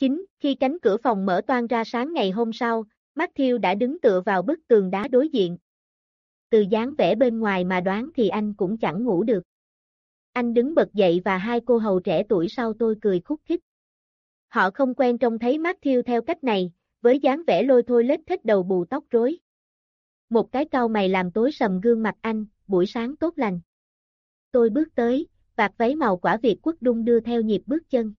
9. khi cánh cửa phòng mở toan ra sáng ngày hôm sau, Matthew đã đứng tựa vào bức tường đá đối diện. Từ dáng vẻ bên ngoài mà đoán thì anh cũng chẳng ngủ được. Anh đứng bật dậy và hai cô hầu trẻ tuổi sau tôi cười khúc khích. Họ không quen trông thấy Matthew theo cách này, với dáng vẻ lôi thôi lết thích đầu bù tóc rối. Một cái cau mày làm tối sầm gương mặt anh, buổi sáng tốt lành. Tôi bước tới, vạt váy màu quả Việt quốc đung đưa theo nhịp bước chân.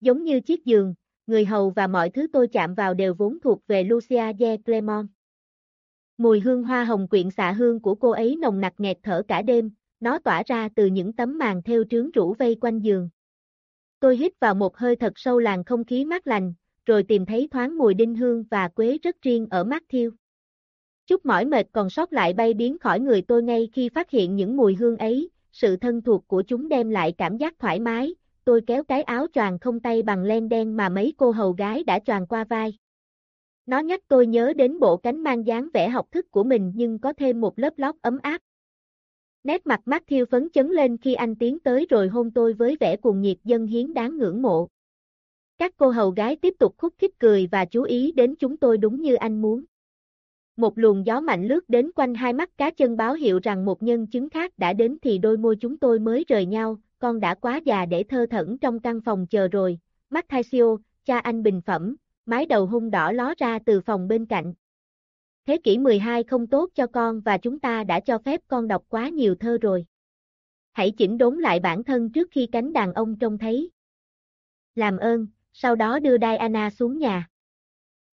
Giống như chiếc giường, người hầu và mọi thứ tôi chạm vào đều vốn thuộc về Lucia de Clermont. Mùi hương hoa hồng quyện xạ hương của cô ấy nồng nặc nghẹt thở cả đêm, nó tỏa ra từ những tấm màn theo trướng rủ vây quanh giường. Tôi hít vào một hơi thật sâu làn không khí mát lành, rồi tìm thấy thoáng mùi đinh hương và quế rất riêng ở mắt thiêu. Chút mỏi mệt còn sót lại bay biến khỏi người tôi ngay khi phát hiện những mùi hương ấy, sự thân thuộc của chúng đem lại cảm giác thoải mái, tôi kéo cái áo choàng không tay bằng len đen mà mấy cô hầu gái đã choàng qua vai. Nó nhắc tôi nhớ đến bộ cánh mang dáng vẻ học thức của mình nhưng có thêm một lớp lót ấm áp. Nét mặt mắt thiêu phấn chấn lên khi anh tiến tới rồi hôn tôi với vẻ cuồng nhiệt dân hiến đáng ngưỡng mộ. Các cô hầu gái tiếp tục khúc khích cười và chú ý đến chúng tôi đúng như anh muốn. Một luồng gió mạnh lướt đến quanh hai mắt cá chân báo hiệu rằng một nhân chứng khác đã đến thì đôi môi chúng tôi mới rời nhau, con đã quá già để thơ thẩn trong căn phòng chờ rồi. Matthio, cha anh bình phẩm, mái đầu hung đỏ ló ra từ phòng bên cạnh. Thế kỷ 12 không tốt cho con và chúng ta đã cho phép con đọc quá nhiều thơ rồi. Hãy chỉnh đốn lại bản thân trước khi cánh đàn ông trông thấy. Làm ơn, sau đó đưa Diana xuống nhà.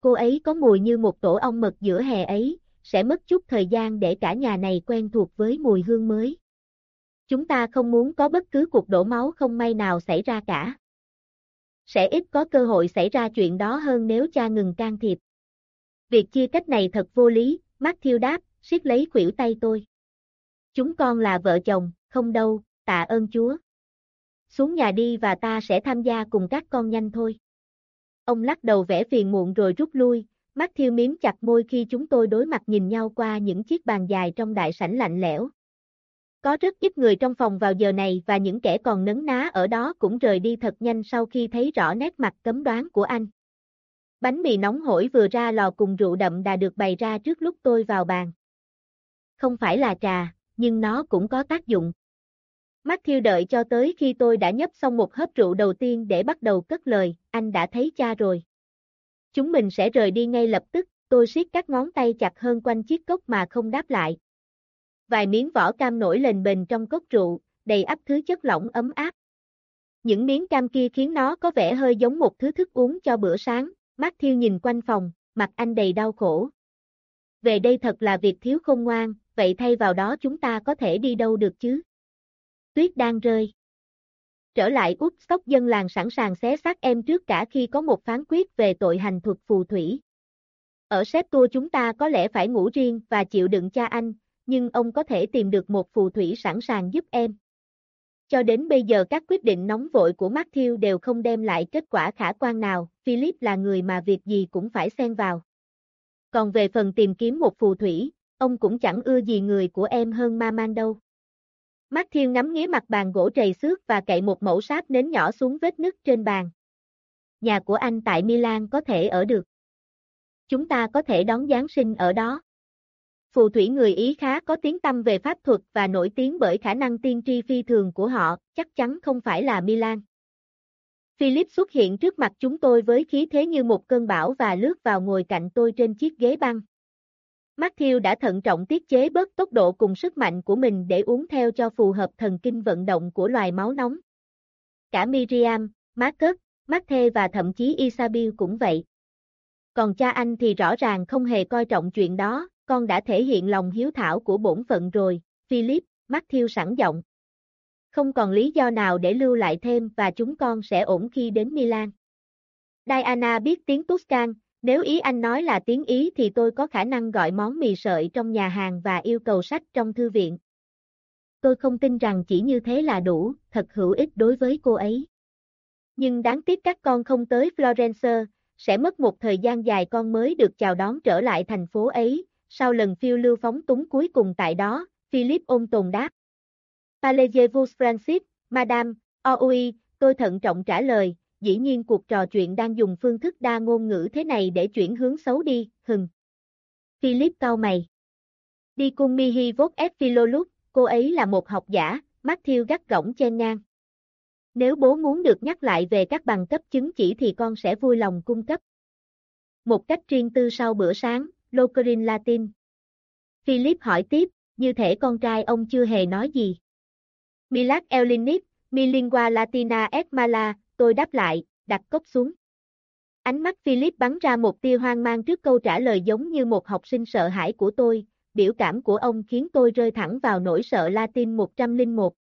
Cô ấy có mùi như một tổ ong mật giữa hè ấy, sẽ mất chút thời gian để cả nhà này quen thuộc với mùi hương mới. Chúng ta không muốn có bất cứ cuộc đổ máu không may nào xảy ra cả. Sẽ ít có cơ hội xảy ra chuyện đó hơn nếu cha ngừng can thiệp. Việc chia cách này thật vô lý, Matthew đáp, siết lấy khuỷu tay tôi. Chúng con là vợ chồng, không đâu, tạ ơn Chúa. Xuống nhà đi và ta sẽ tham gia cùng các con nhanh thôi. Ông lắc đầu vẽ phiền muộn rồi rút lui, Matthew thiêu miếm chặt môi khi chúng tôi đối mặt nhìn nhau qua những chiếc bàn dài trong đại sảnh lạnh lẽo. Có rất ít người trong phòng vào giờ này và những kẻ còn nấn ná ở đó cũng rời đi thật nhanh sau khi thấy rõ nét mặt cấm đoán của anh. Bánh mì nóng hổi vừa ra lò cùng rượu đậm đã được bày ra trước lúc tôi vào bàn. Không phải là trà, nhưng nó cũng có tác dụng. Matthew đợi cho tới khi tôi đã nhấp xong một hớp rượu đầu tiên để bắt đầu cất lời, anh đã thấy cha rồi. Chúng mình sẽ rời đi ngay lập tức, tôi siết các ngón tay chặt hơn quanh chiếc cốc mà không đáp lại. Vài miếng vỏ cam nổi lên bền trong cốc rượu, đầy ắp thứ chất lỏng ấm áp. Những miếng cam kia khiến nó có vẻ hơi giống một thứ thức uống cho bữa sáng, Matthew nhìn quanh phòng, mặt anh đầy đau khổ. Về đây thật là việc thiếu không ngoan, vậy thay vào đó chúng ta có thể đi đâu được chứ? tuyết đang rơi. Trở lại út sóc dân làng sẵn sàng xé xác em trước cả khi có một phán quyết về tội hành thuật phù thủy. Ở xếp tour chúng ta có lẽ phải ngủ riêng và chịu đựng cha anh, nhưng ông có thể tìm được một phù thủy sẵn sàng giúp em. Cho đến bây giờ các quyết định nóng vội của Matthew đều không đem lại kết quả khả quan nào, Philip là người mà việc gì cũng phải xen vào. Còn về phần tìm kiếm một phù thủy, ông cũng chẳng ưa gì người của em hơn ma man đâu. Matthew ngắm nghía mặt bàn gỗ trầy xước và cậy một mẫu sáp nến nhỏ xuống vết nứt trên bàn. Nhà của anh tại Milan có thể ở được. Chúng ta có thể đón Giáng sinh ở đó. Phù thủy người Ý khá có tiếng tâm về pháp thuật và nổi tiếng bởi khả năng tiên tri phi thường của họ, chắc chắn không phải là Milan. Philip xuất hiện trước mặt chúng tôi với khí thế như một cơn bão và lướt vào ngồi cạnh tôi trên chiếc ghế băng. Matthew đã thận trọng tiết chế bớt tốc độ cùng sức mạnh của mình để uống theo cho phù hợp thần kinh vận động của loài máu nóng. Cả Miriam, Marcus, Matthew và thậm chí Isabel cũng vậy. Còn cha anh thì rõ ràng không hề coi trọng chuyện đó, con đã thể hiện lòng hiếu thảo của bổn phận rồi, Philip, Matthew sẵn giọng. Không còn lý do nào để lưu lại thêm và chúng con sẽ ổn khi đến Milan. Diana biết tiếng Tuscan, nếu ý anh nói là tiếng Ý thì tôi có khả năng gọi món mì sợi trong nhà hàng và yêu cầu sách trong thư viện. Tôi không tin rằng chỉ như thế là đủ, thật hữu ích đối với cô ấy. Nhưng đáng tiếc các con không tới Florence, sẽ mất một thời gian dài con mới được chào đón trở lại thành phố ấy, sau lần phiêu lưu phóng túng cuối cùng tại đó, Philip ôm tồn đáp. Parlez-vous Francis, Madame, OUI, tôi thận trọng trả lời, dĩ nhiên cuộc trò chuyện đang dùng phương thức đa ngôn ngữ thế này để chuyển hướng xấu đi, hừng. Philip cau mày. Đi cung Mihi Vốt Philolus, cô ấy là một học giả, Matthew gắt gỏng chen ngang. Nếu bố muốn được nhắc lại về các bằng cấp chứng chỉ thì con sẽ vui lòng cung cấp. Một cách riêng tư sau bữa sáng, Lokerin Latin. Philip hỏi tiếp, như thể con trai ông chưa hề nói gì. Milac Elinip, Milingua Latina et Mala, tôi đáp lại, đặt cốc xuống. Ánh mắt Philip bắn ra một tia hoang mang trước câu trả lời giống như một học sinh sợ hãi của tôi, biểu cảm của ông khiến tôi rơi thẳng vào nỗi sợ Latin 101.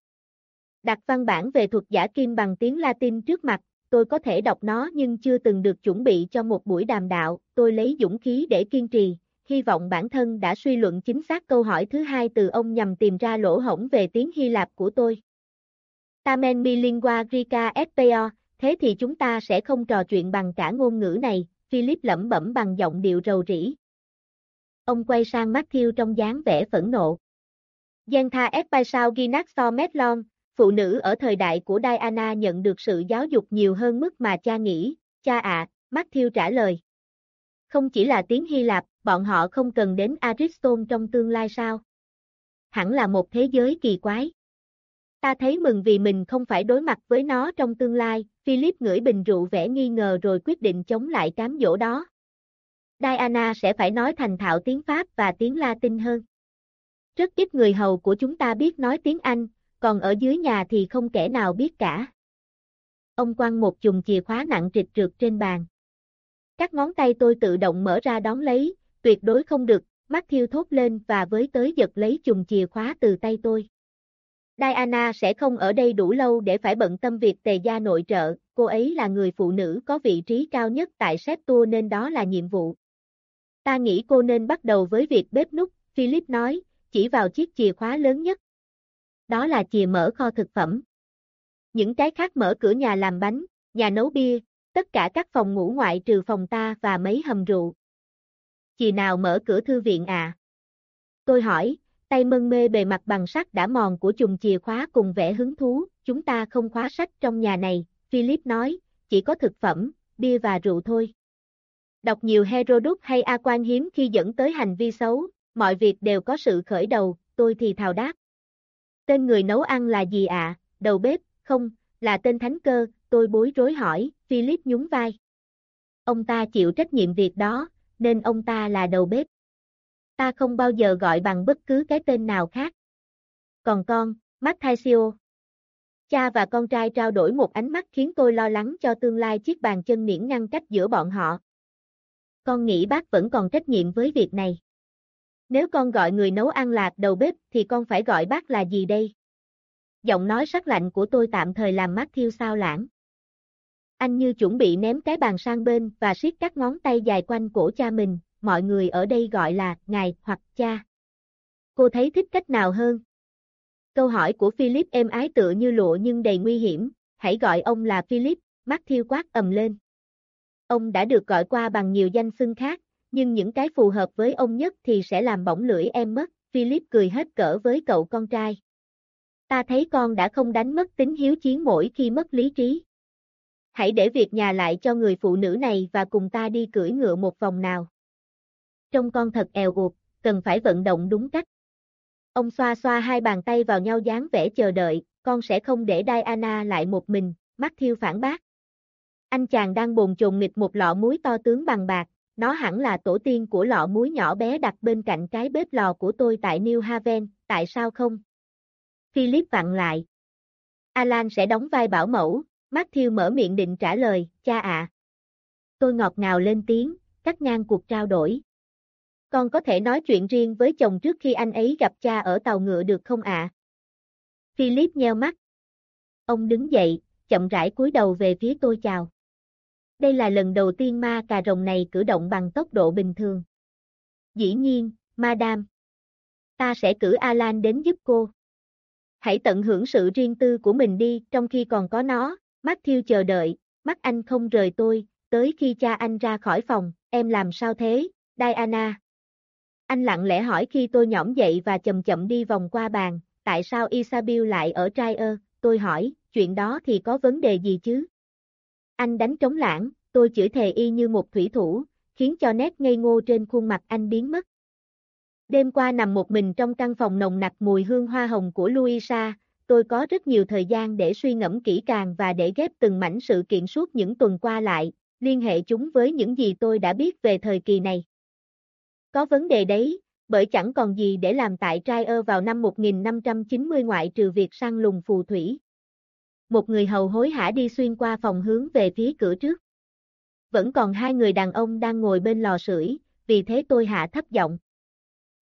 Đặt văn bản về thuật giả kim bằng tiếng Latin trước mặt, tôi có thể đọc nó nhưng chưa từng được chuẩn bị cho một buổi đàm đạo, tôi lấy dũng khí để kiên trì, hy vọng bản thân đã suy luận chính xác câu hỏi thứ hai từ ông nhằm tìm ra lỗ hổng về tiếng Hy Lạp của tôi. Tamen mi lingua Espeo, thế thì chúng ta sẽ không trò chuyện bằng cả ngôn ngữ này, Philip lẩm bẩm bằng giọng điệu rầu rĩ. Ông quay sang Matthew trong dáng vẻ phẫn nộ. Gian tha Espaisao Ginaxo Metlon, phụ nữ ở thời đại của Diana nhận được sự giáo dục nhiều hơn mức mà cha nghĩ, cha ạ, à, Matthew trả lời. Không chỉ là tiếng Hy Lạp, bọn họ không cần đến Ariston trong tương lai sao? Hẳn là một thế giới kỳ quái. Ta thấy mừng vì mình không phải đối mặt với nó trong tương lai, Philip ngửi bình rượu vẻ nghi ngờ rồi quyết định chống lại cám dỗ đó. Diana sẽ phải nói thành thạo tiếng Pháp và tiếng Latin hơn. Rất ít người hầu của chúng ta biết nói tiếng Anh, còn ở dưới nhà thì không kẻ nào biết cả. Ông quăng một chùm chìa khóa nặng trịch trượt trên bàn. Các ngón tay tôi tự động mở ra đón lấy, tuyệt đối không được, mắt thiêu thốt lên và với tới giật lấy chùm chìa khóa từ tay tôi. Diana sẽ không ở đây đủ lâu để phải bận tâm việc tề gia nội trợ, cô ấy là người phụ nữ có vị trí cao nhất tại Sếp Tour nên đó là nhiệm vụ. Ta nghĩ cô nên bắt đầu với việc bếp nút, Philip nói, chỉ vào chiếc chìa khóa lớn nhất. Đó là chìa mở kho thực phẩm. Những cái khác mở cửa nhà làm bánh, nhà nấu bia, tất cả các phòng ngủ ngoại trừ phòng ta và mấy hầm rượu. Chìa nào mở cửa thư viện à? Tôi hỏi, tay mân mê bề mặt bằng sắt đã mòn của chùm chìa khóa cùng vẻ hứng thú, chúng ta không khóa sách trong nhà này, Philip nói, chỉ có thực phẩm, bia và rượu thôi. Đọc nhiều Herodot hay A Quan hiếm khi dẫn tới hành vi xấu, mọi việc đều có sự khởi đầu, tôi thì thào đáp. Tên người nấu ăn là gì ạ? À? Đầu bếp, không, là tên thánh cơ, tôi bối rối hỏi, Philip nhún vai. Ông ta chịu trách nhiệm việc đó, nên ông ta là đầu bếp. Ta không bao giờ gọi bằng bất cứ cái tên nào khác. Còn con, Matthio. Cha và con trai trao đổi một ánh mắt khiến tôi lo lắng cho tương lai chiếc bàn chân miễn ngăn cách giữa bọn họ. Con nghĩ bác vẫn còn trách nhiệm với việc này. Nếu con gọi người nấu ăn lạc đầu bếp thì con phải gọi bác là gì đây? Giọng nói sắc lạnh của tôi tạm thời làm Matthew sao lãng. Anh như chuẩn bị ném cái bàn sang bên và siết các ngón tay dài quanh cổ cha mình, mọi người ở đây gọi là ngài hoặc cha. Cô thấy thích cách nào hơn? Câu hỏi của Philip êm ái tựa như lụa nhưng đầy nguy hiểm, hãy gọi ông là Philip, Matthew quát ầm lên. Ông đã được gọi qua bằng nhiều danh xưng khác, nhưng những cái phù hợp với ông nhất thì sẽ làm bỏng lưỡi em mất, Philip cười hết cỡ với cậu con trai. Ta thấy con đã không đánh mất tính hiếu chiến mỗi khi mất lý trí. Hãy để việc nhà lại cho người phụ nữ này và cùng ta đi cưỡi ngựa một vòng nào. Trông con thật èo uột, cần phải vận động đúng cách. Ông xoa xoa hai bàn tay vào nhau dáng vẻ chờ đợi, con sẽ không để Diana lại một mình, Matthew phản bác. Anh chàng đang bồn chồn nghịch một lọ muối to tướng bằng bạc, nó hẳn là tổ tiên của lọ muối nhỏ bé đặt bên cạnh cái bếp lò của tôi tại New Haven, tại sao không? Philip vặn lại. Alan sẽ đóng vai bảo mẫu, Matthew mở miệng định trả lời, cha ạ. Tôi ngọt ngào lên tiếng, cắt ngang cuộc trao đổi. Con có thể nói chuyện riêng với chồng trước khi anh ấy gặp cha ở tàu ngựa được không ạ? Philip nheo mắt. Ông đứng dậy, chậm rãi cúi đầu về phía tôi chào. Đây là lần đầu tiên ma cà rồng này cử động bằng tốc độ bình thường. Dĩ nhiên, Madame. Ta sẽ cử Alan đến giúp cô. Hãy tận hưởng sự riêng tư của mình đi trong khi còn có nó, Matthew chờ đợi, mắt anh không rời tôi, tới khi cha anh ra khỏi phòng, em làm sao thế, Diana. Anh lặng lẽ hỏi khi tôi nhõm dậy và chậm chậm đi vòng qua bàn, tại sao Isabel lại ở trai ơ, tôi hỏi, chuyện đó thì có vấn đề gì chứ? Anh đánh trống lãng, tôi chửi thề y như một thủy thủ, khiến cho nét ngây ngô trên khuôn mặt anh biến mất. Đêm qua nằm một mình trong căn phòng nồng nặc mùi hương hoa hồng của Luisa, tôi có rất nhiều thời gian để suy ngẫm kỹ càng và để ghép từng mảnh sự kiện suốt những tuần qua lại, liên hệ chúng với những gì tôi đã biết về thời kỳ này. Có vấn đề đấy, bởi chẳng còn gì để làm tại Trier vào năm 1590 ngoại trừ việc săn lùng phù thủy. Một người hầu hối hả đi xuyên qua phòng hướng về phía cửa trước. Vẫn còn hai người đàn ông đang ngồi bên lò sưởi, vì thế tôi hạ thấp giọng.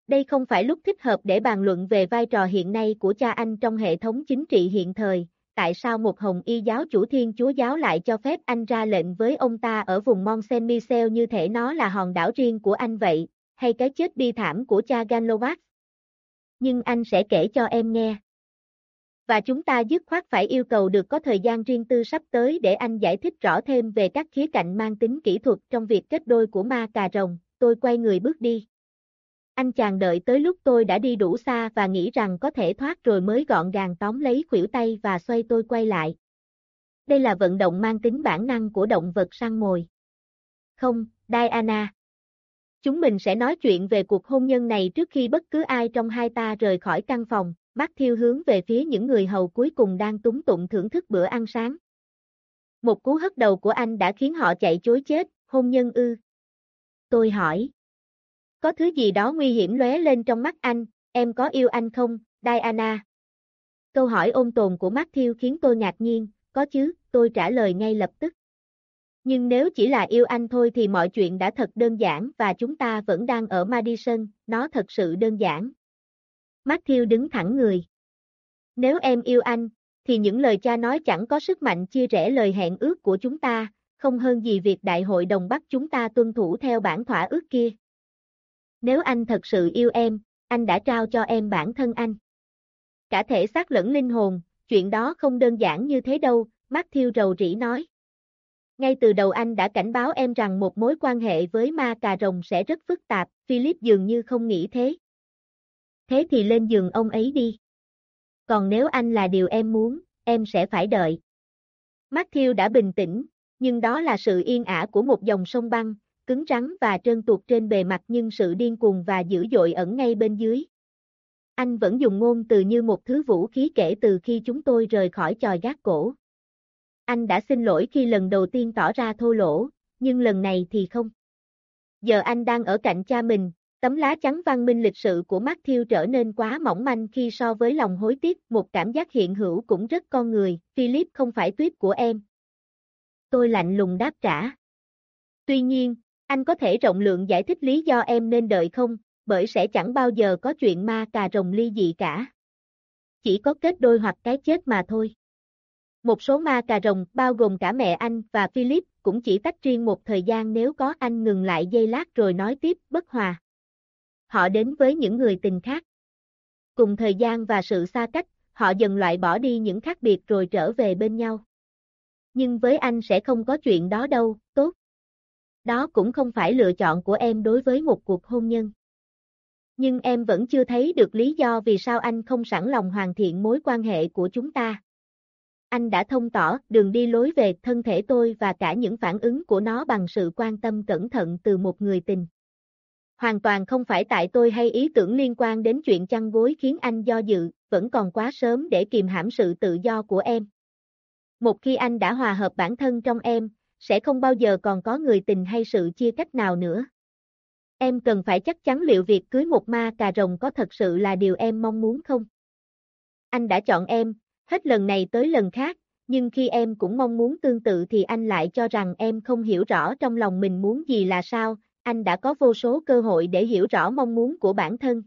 Đây không phải lúc thích hợp để bàn luận về vai trò hiện nay của cha anh trong hệ thống chính trị hiện thời, tại sao một hồng y giáo chủ thiên chúa giáo lại cho phép anh ra lệnh với ông ta ở vùng Mont Saint-Michel như thể nó là hòn đảo riêng của anh vậy, hay cái chết bi thảm của cha Ganlovac. Nhưng anh sẽ kể cho em nghe. Và chúng ta dứt khoát phải yêu cầu được có thời gian riêng tư sắp tới để anh giải thích rõ thêm về các khía cạnh mang tính kỹ thuật trong việc kết đôi của ma cà rồng, tôi quay người bước đi. Anh chàng đợi tới lúc tôi đã đi đủ xa và nghĩ rằng có thể thoát rồi mới gọn gàng tóm lấy khuỷu tay và xoay tôi quay lại. Đây là vận động mang tính bản năng của động vật săn mồi. Không, Diana. Chúng mình sẽ nói chuyện về cuộc hôn nhân này trước khi bất cứ ai trong hai ta rời khỏi căn phòng, Bác thiêu hướng về phía những người hầu cuối cùng đang túng tụng thưởng thức bữa ăn sáng. Một cú hất đầu của anh đã khiến họ chạy chối chết, hôn nhân ư. Tôi hỏi. Có thứ gì đó nguy hiểm lóe lên trong mắt anh, em có yêu anh không, Diana? Câu hỏi ôn tồn của Matthew khiến tôi ngạc nhiên, có chứ, tôi trả lời ngay lập tức. Nhưng nếu chỉ là yêu anh thôi thì mọi chuyện đã thật đơn giản và chúng ta vẫn đang ở Madison, nó thật sự đơn giản. Matthew đứng thẳng người. Nếu em yêu anh, thì những lời cha nói chẳng có sức mạnh chia rẽ lời hẹn ước của chúng ta, không hơn gì việc đại hội đồng bắt chúng ta tuân thủ theo bản thỏa ước kia. Nếu anh thật sự yêu em, anh đã trao cho em bản thân anh. Cả thể xác lẫn linh hồn, chuyện đó không đơn giản như thế đâu, Matthew rầu rĩ nói. Ngay từ đầu anh đã cảnh báo em rằng một mối quan hệ với ma cà rồng sẽ rất phức tạp, Philip dường như không nghĩ thế. Thế thì lên giường ông ấy đi. Còn nếu anh là điều em muốn, em sẽ phải đợi. Matthew đã bình tĩnh, nhưng đó là sự yên ả của một dòng sông băng, cứng rắn và trơn tuột trên bề mặt nhưng sự điên cuồng và dữ dội ẩn ngay bên dưới. Anh vẫn dùng ngôn từ như một thứ vũ khí kể từ khi chúng tôi rời khỏi tròi gác cổ. Anh đã xin lỗi khi lần đầu tiên tỏ ra thô lỗ, nhưng lần này thì không. Giờ anh đang ở cạnh cha mình, tấm lá trắng văn minh lịch sự của Matthew trở nên quá mỏng manh khi so với lòng hối tiếc, một cảm giác hiện hữu cũng rất con người, Philip không phải tuyết của em. Tôi lạnh lùng đáp trả. Tuy nhiên, anh có thể rộng lượng giải thích lý do em nên đợi không, bởi sẽ chẳng bao giờ có chuyện ma cà rồng ly dị cả. Chỉ có kết đôi hoặc cái chết mà thôi. Một số ma cà rồng, bao gồm cả mẹ anh và Philip, cũng chỉ tách riêng một thời gian nếu có anh ngừng lại giây lát rồi nói tiếp, bất hòa. Họ đến với những người tình khác. Cùng thời gian và sự xa cách, họ dần loại bỏ đi những khác biệt rồi trở về bên nhau. Nhưng với anh sẽ không có chuyện đó đâu, tốt. Đó cũng không phải lựa chọn của em đối với một cuộc hôn nhân. Nhưng em vẫn chưa thấy được lý do vì sao anh không sẵn lòng hoàn thiện mối quan hệ của chúng ta. Anh đã thông tỏ đường đi lối về thân thể tôi và cả những phản ứng của nó bằng sự quan tâm cẩn thận từ một người tình. Hoàn toàn không phải tại tôi hay ý tưởng liên quan đến chuyện chăn gối khiến anh do dự, vẫn còn quá sớm để kìm hãm sự tự do của em. Một khi anh đã hòa hợp bản thân trong em, sẽ không bao giờ còn có người tình hay sự chia cách nào nữa. Em cần phải chắc chắn liệu việc cưới một ma cà rồng có thật sự là điều em mong muốn không? Anh đã chọn em, hết lần này tới lần khác, nhưng khi em cũng mong muốn tương tự thì anh lại cho rằng em không hiểu rõ trong lòng mình muốn gì là sao, anh đã có vô số cơ hội để hiểu rõ mong muốn của bản thân.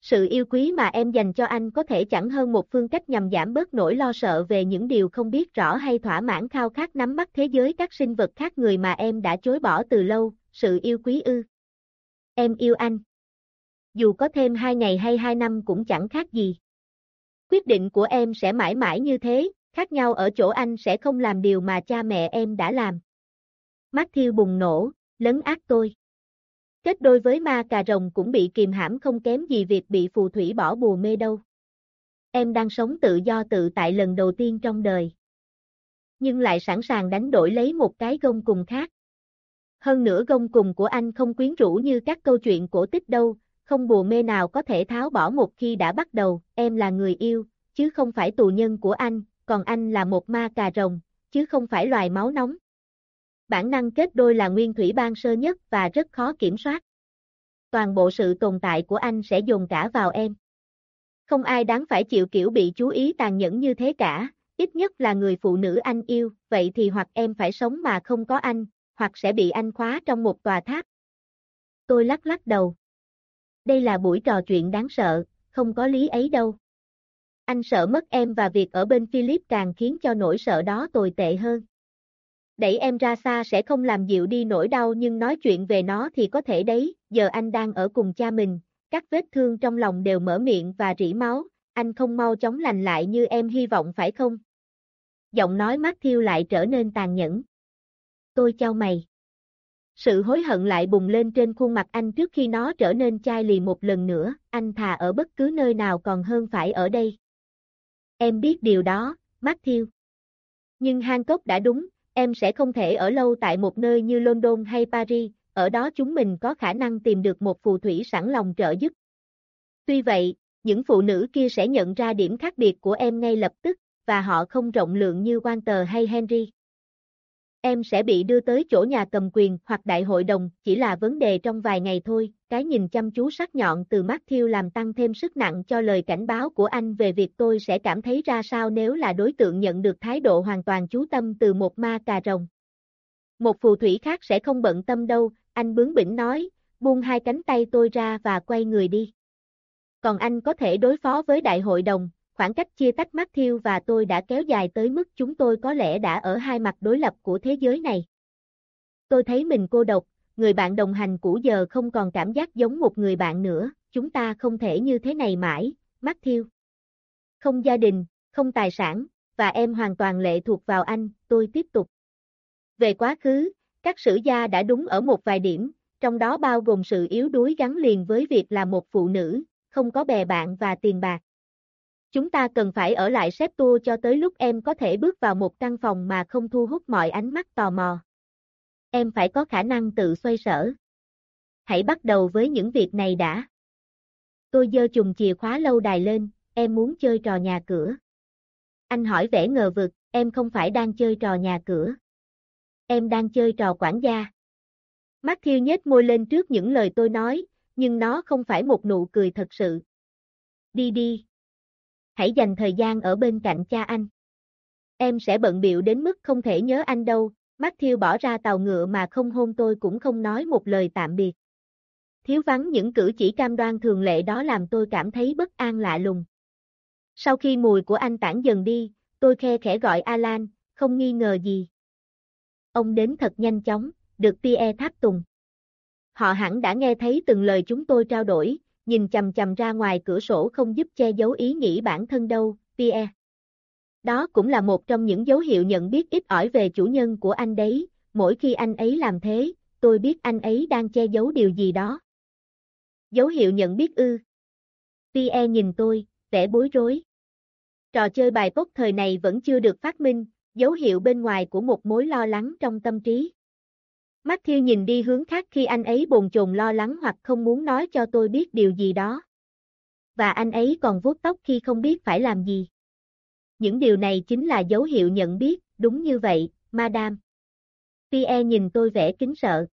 Sự yêu quý mà em dành cho anh có thể chẳng hơn một phương cách nhằm giảm bớt nỗi lo sợ về những điều không biết rõ hay thỏa mãn khao khát nắm bắt thế giới các sinh vật khác người mà em đã chối bỏ từ lâu, sự yêu quý ư. Em yêu anh. Dù có thêm hai ngày hay hai năm cũng chẳng khác gì. Quyết định của em sẽ mãi mãi như thế, khác nhau ở chỗ anh sẽ không làm điều mà cha mẹ em đã làm. Matthew bùng nổ, lấn ác tôi. Kết đôi với ma cà rồng cũng bị kìm hãm không kém gì việc bị phù thủy bỏ bùa mê đâu. Em đang sống tự do tự tại lần đầu tiên trong đời. nhưng lại sẵn sàng đánh đổi lấy một cái gông cùng khác. Hơn nữa gông cùng của anh không quyến rũ như các câu chuyện cổ tích đâu, không bùa mê nào có thể tháo bỏ một khi đã bắt đầu, em là người yêu, chứ không phải tù nhân của anh, còn anh là một ma cà rồng, chứ không phải loài máu nóng. Bản năng kết đôi là nguyên thủy ban sơ nhất và rất khó kiểm soát. Toàn bộ sự tồn tại của anh sẽ dồn cả vào em. Không ai đáng phải chịu kiểu bị chú ý tàn nhẫn như thế cả, ít nhất là người phụ nữ anh yêu, vậy thì hoặc em phải sống mà không có anh, hoặc sẽ bị anh khóa trong một tòa tháp. Tôi lắc lắc đầu. Đây là buổi trò chuyện đáng sợ, không có lý ấy đâu. Anh sợ mất em và việc ở bên Philip càng khiến cho nỗi sợ đó tồi tệ hơn. Đẩy em ra xa sẽ không làm dịu đi nỗi đau nhưng nói chuyện về nó thì có thể đấy, giờ anh đang ở cùng cha mình, các vết thương trong lòng đều mở miệng và rỉ máu, anh không mau chóng lành lại như em hy vọng phải không? Giọng nói Matthew lại trở nên tàn nhẫn. Tôi trao mày. Sự hối hận lại bùng lên trên khuôn mặt anh trước khi nó trở nên chai lì một lần nữa, anh thà ở bất cứ nơi nào còn hơn phải ở đây. Em biết điều đó, Matthew. Nhưng Hancock đã đúng, em sẽ không thể ở lâu tại một nơi như London hay Paris, ở đó chúng mình có khả năng tìm được một phù thủy sẵn lòng trợ giúp. Tuy vậy, những phụ nữ kia sẽ nhận ra điểm khác biệt của em ngay lập tức, và họ không rộng lượng như Walter hay Henry. Em sẽ bị đưa tới chỗ nhà cầm quyền hoặc đại hội đồng, chỉ là vấn đề trong vài ngày thôi, cái nhìn chăm chú sắc nhọn từ Matthew làm tăng thêm sức nặng cho lời cảnh báo của anh về việc tôi sẽ cảm thấy ra sao nếu là đối tượng nhận được thái độ hoàn toàn chú tâm từ một ma cà rồng. Một phù thủy khác sẽ không bận tâm đâu, anh bướng bỉnh nói, buông hai cánh tay tôi ra và quay người đi. Còn anh có thể đối phó với đại hội đồng, khoảng cách chia tách Matthew và tôi đã kéo dài tới mức chúng tôi có lẽ đã ở hai mặt đối lập của thế giới này. Tôi thấy mình cô độc, người bạn đồng hành cũ giờ không còn cảm giác giống một người bạn nữa, chúng ta không thể như thế này mãi, Matthew. Không gia đình, không tài sản, và em hoàn toàn lệ thuộc vào anh, tôi tiếp tục. Về quá khứ, các sử gia đã đúng ở một vài điểm, trong đó bao gồm sự yếu đuối gắn liền với việc là một phụ nữ, không có bè bạn và tiền bạc. Chúng ta cần phải ở lại xếp tour cho tới lúc em có thể bước vào một căn phòng mà không thu hút mọi ánh mắt tò mò. Em phải có khả năng tự xoay sở. Hãy bắt đầu với những việc này đã. Tôi dơ chùm chìa khóa lâu đài lên, em muốn chơi trò nhà cửa. Anh hỏi vẻ ngờ vực, em không phải đang chơi trò nhà cửa. Em đang chơi trò quản gia. Matthew nhếch môi lên trước những lời tôi nói, nhưng nó không phải một nụ cười thật sự. Đi đi, hãy dành thời gian ở bên cạnh cha anh. Em sẽ bận biệu đến mức không thể nhớ anh đâu, Matthew bỏ ra tàu ngựa mà không hôn tôi cũng không nói một lời tạm biệt. Thiếu vắng những cử chỉ cam đoan thường lệ đó làm tôi cảm thấy bất an lạ lùng. Sau khi mùi của anh tản dần đi, tôi khe khẽ gọi Alan, không nghi ngờ gì. Ông đến thật nhanh chóng, được Pierre tháp tùng. Họ hẳn đã nghe thấy từng lời chúng tôi trao đổi, nhìn chầm chầm ra ngoài cửa sổ không giúp che giấu ý nghĩ bản thân đâu, Pierre. Đó cũng là một trong những dấu hiệu nhận biết ít ỏi về chủ nhân của anh đấy, mỗi khi anh ấy làm thế, tôi biết anh ấy đang che giấu điều gì đó. Dấu hiệu nhận biết ư. Pierre nhìn tôi, vẻ bối rối. Trò chơi bài bốc thời này vẫn chưa được phát minh, dấu hiệu bên ngoài của một mối lo lắng trong tâm trí. Matthew nhìn đi hướng khác khi anh ấy bồn chồn lo lắng hoặc không muốn nói cho tôi biết điều gì đó. Và anh ấy còn vuốt tóc khi không biết phải làm gì. Những điều này chính là dấu hiệu nhận biết, đúng như vậy, Madame. Pierre nhìn tôi vẻ kính sợ.